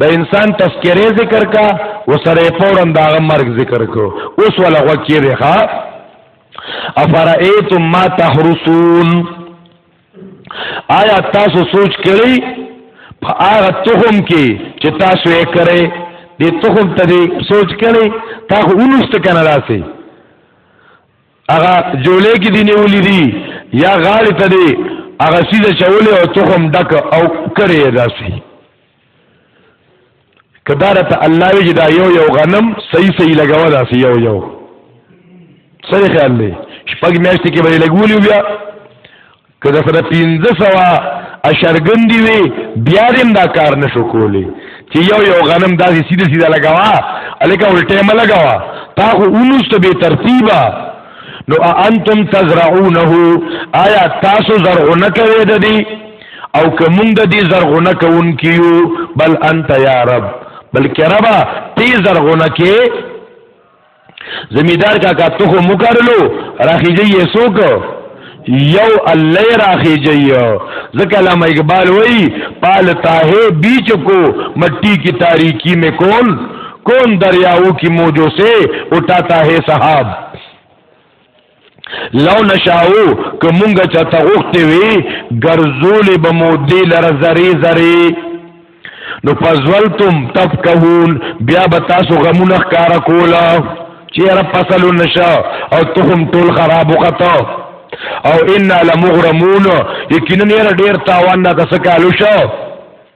د انسان تذکره ذکر کا او سره فورا دا مرګ ذکر کو اوس ولا وکی دی ها افرایتم ما تحرسون آیا تاسو سوچ کړی په هغه تخم کې چې تاسو یې کړی دې تخم ته دې سوچ کړی تاسو اونست کنه راسي هغه جوړې کې دی نیولې دي یا غاړې ته دې هغه سیده چولې او تخم ډک او کړی راسي کدار ته الله وی دا یو یو غنم صحیح صحیح لګاوه دا سی یو یو سره خیال دی شپږ میاشتې کې به لګولیو بیا کله سره 1500 اشرګندی وی بیا دې دا کار نشو کولی چې یو یو غنم دا سیده سیده لګاوه الکه الټه م لګاوه تا خو اونست به ترتیبا نو انتم تزرعونه آیا تاسو زرعونه کوي د دې او که مونږ د دې زرغونه کوونکي یو بل انت یا رب بلکې ربا تی زرغونه کې زمیدار کاکا تو خو مکرلو راخیږي یې سوک یو الله راخیږي ځکه علامه اقبال وای پال تاهه بیچ کو مټی کی تاریکی میں کون کون دریاو کی موجو سے اٹھاتا ہے صاحب لو نشاو که مونږه چا ته غوښتې وي ګرځولې به مو دې لره زرې زرې نو فضلتم تفکهون بیا به تاسو غمونه ښکاره کوله چې یاره فصل نشه او تخم ټول خراب وخته او انا لمغرمون یقینا یې ډېر تاوان نه کسه کالو شو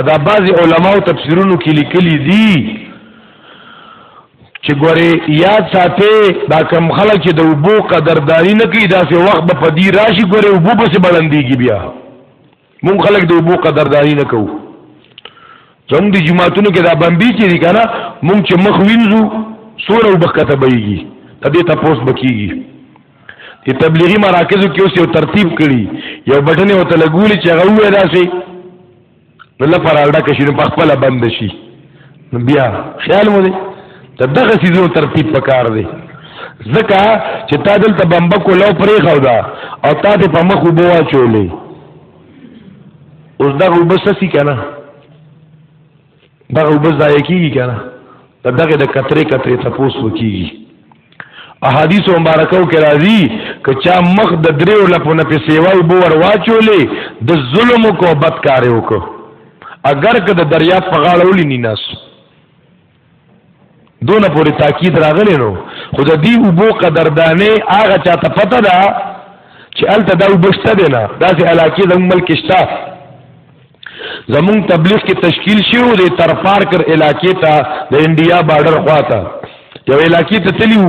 ادا بعض علما او تفسیرونو کې لیکلي دي چې ګوري یاد ساتي دا کم خلک چې د وبو قدرداري نه کوي دا سه وخت په دې راشي ګوري وبو به سه بلنديږي بیا مون خلک د وبو قدرداري نه کوو زموږ د جماعتونو کې دا بمبي چې دي کنه مونږ چې مخ وینځو سوره وبخته بهيږي ته دې تاسو بکیږي دی تبلیغی مراکزو کې اوس یو ترتیب کړي یو بټن یو ته لګولي چې هغه وې داسي نو لپاره اړه کې شنو په خپل بند شي بیا خیال مو دی ته دغه سيزو ترتیب پکار دی ځکه چې تا دلته بمبه کولو پرې خو دا او تا دې په مخ وبو چولې اوس دا وبسسی کنه دا او بس ځای کیږي کنه دا دغه د کترې کترې تپوس وکیږي احادیث مبارکو کې راځي چې چا مخ د دریو لپونه په سیوای بو ور واچولې د ظلم کو بدکار وکړو اگر که د دریا په غاړه ولې نه ناس دونه پورې تاکید راغلی نو خو د دې وبو قدردانه هغه چاته پته ده چې الته دا وبشته دی نه داسې علاقې زموږ ملک شته زموږ تبلیغ کې تشکیل شي او د ترپار کر علاقې ته د انډیا بارډر خواته یو علاقې ته تلیو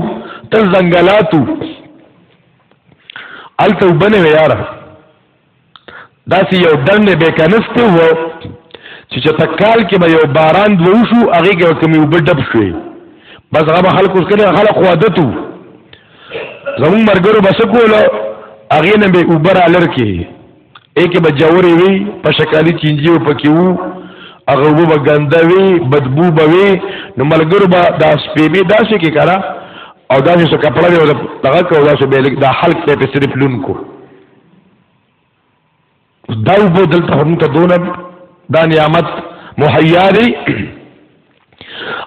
تل ځنګلاتو الته وبنه یاره داسې یو دنده به کنسته وو چې چې تکال کې به یو باران دوه شو هغه کې کومې وب ډب شوې بس هغه خلکو کړه خلک خو عادت وو زمون مرګرو بس کوله هغه نه به اوبر الر کې اکه به جوړې وي په شکالي چینجی او پکې وو هغه وب غنده وي بدبو به وي نو مرګرو به دا سپېمې داسې کې کرا او داسې څه کپړه به دغه کو داسې به دا حلق ته په صرف لون کو دا وبو دلته هم ته دونه دا نعمت مهیا دی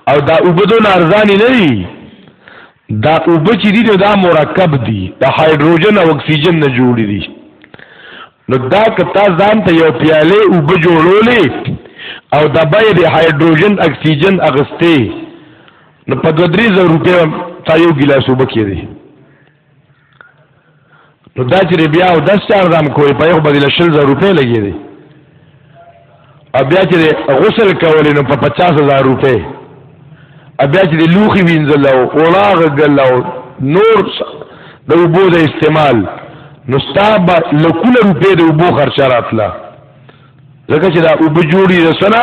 او دا وبدو نارزانی نه دی دا وب چې دي دا مرکب دي د هایدروجن او اکسیجن نه جوړ دي نو دا کتا ځان ته یو پیاله وب جوړولې او د بای د هایدروجن اکسیجن اغستې نو په 2000 روپیا تا یو ګلاس وب کېږي نو دا چې بیا او داس چار دام کوی په یو بدل شل زر روپې لګې دي او بیا چې غسل کول نو په 50000 روپې او بیا چې لوخي وینځل او اولاغ غل او نور د وبو د استعمال نو ستاب لکونه روپې د وبو خرچ راتله ځکه چې دا وب جوړي رسنه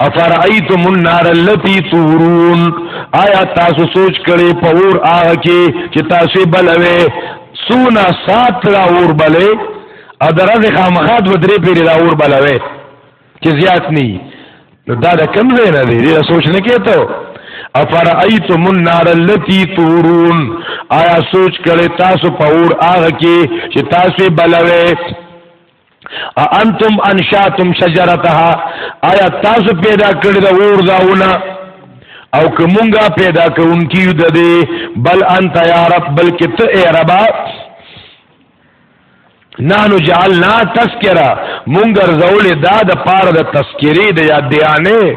افرایتم النار التي تورون آیا تاسو سوچ کړي په اور هغه کې چې تاسو بلوي سونا سات را اور بلې ا درځه خامخات و درې پیری را اور بلوي چې زیات نه دا د کم ځای نه دی دا سوچ نه کېته افرایتم النار التي تورون آیا سوچ کړي تاسو په اور هغه کې چې تاسو بلوي انتم انشاتم شجرتها آیا تاسو پیدا کړی دا اور داونه او کومګه پیدا کوونکی د دې بل انت یا رب بلکې ته ای ربا نانو جعلنا تذکرہ مونږ ګرځولې دا د پاره د تذکری د یاد دیانه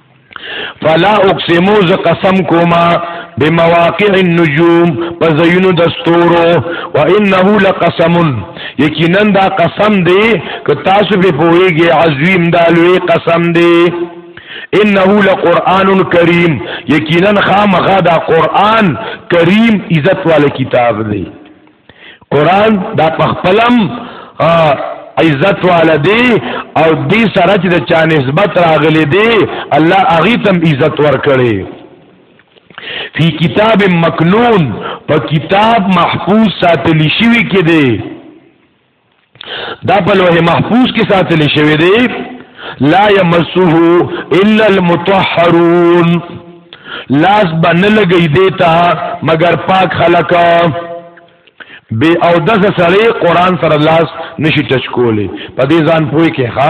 فلا اقسمو ز قسم کوما بمواقع النجوم پزینو دستورو و انه لقسم یقینا دا قسم دی که تاسو به پوهیږئ عظیم دا لوی قسم دی انه لقران کریم یقینا خامخا دا قران کریم عزت والا کتاب دی قران دا پخپلم عزت والا دی او دی سره چې د چا نسبت راغلی دی الله هغه تم عزت ورکړي فی کتاب مکنون په کتاب محفوظ ساتلی شوی کې دی دا په لوح محفوظ کې ساتل شوی دی لا يمسه الا المطهرون لاس باندې لګی دیتا مگر پاک خلق بے او دس سره قران سره لاس نشي ټچ کولی په دې ځان پوي کې ښا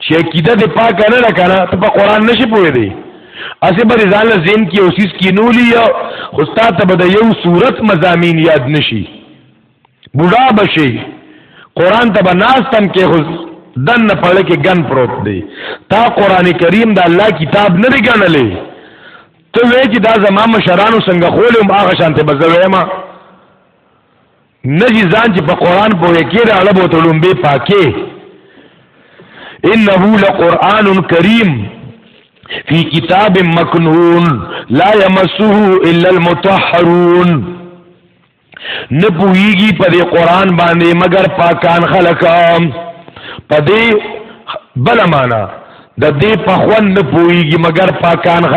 چې عقیده دې پاک نه نه کنه ته په قران نشي پوي دی اسه به ځان له زین کې اوسیس کې نولی یو خو ستاسو ته به یو صورت مزامین یاد نشي بوډا بشي قران ته به ناستم کې خو دن نه پړ کې ګن پروت دی تا قران کریم دا الله کتاب نه دی ګڼلې ته وې چې دا زما مشرانو څنګه خولم هغه شانته بزوې ما نجی ځان چې په قران پوهه کې دا اړه بوته لومبه پاکه انه لقران کریم فی کتاب مکنون لا یمسه الا المطهرون نه پویږي په دې قران باندې مگر پاکان خلق په دې بل معنا د دې په خوند نه پویږي مگر پاکان خلق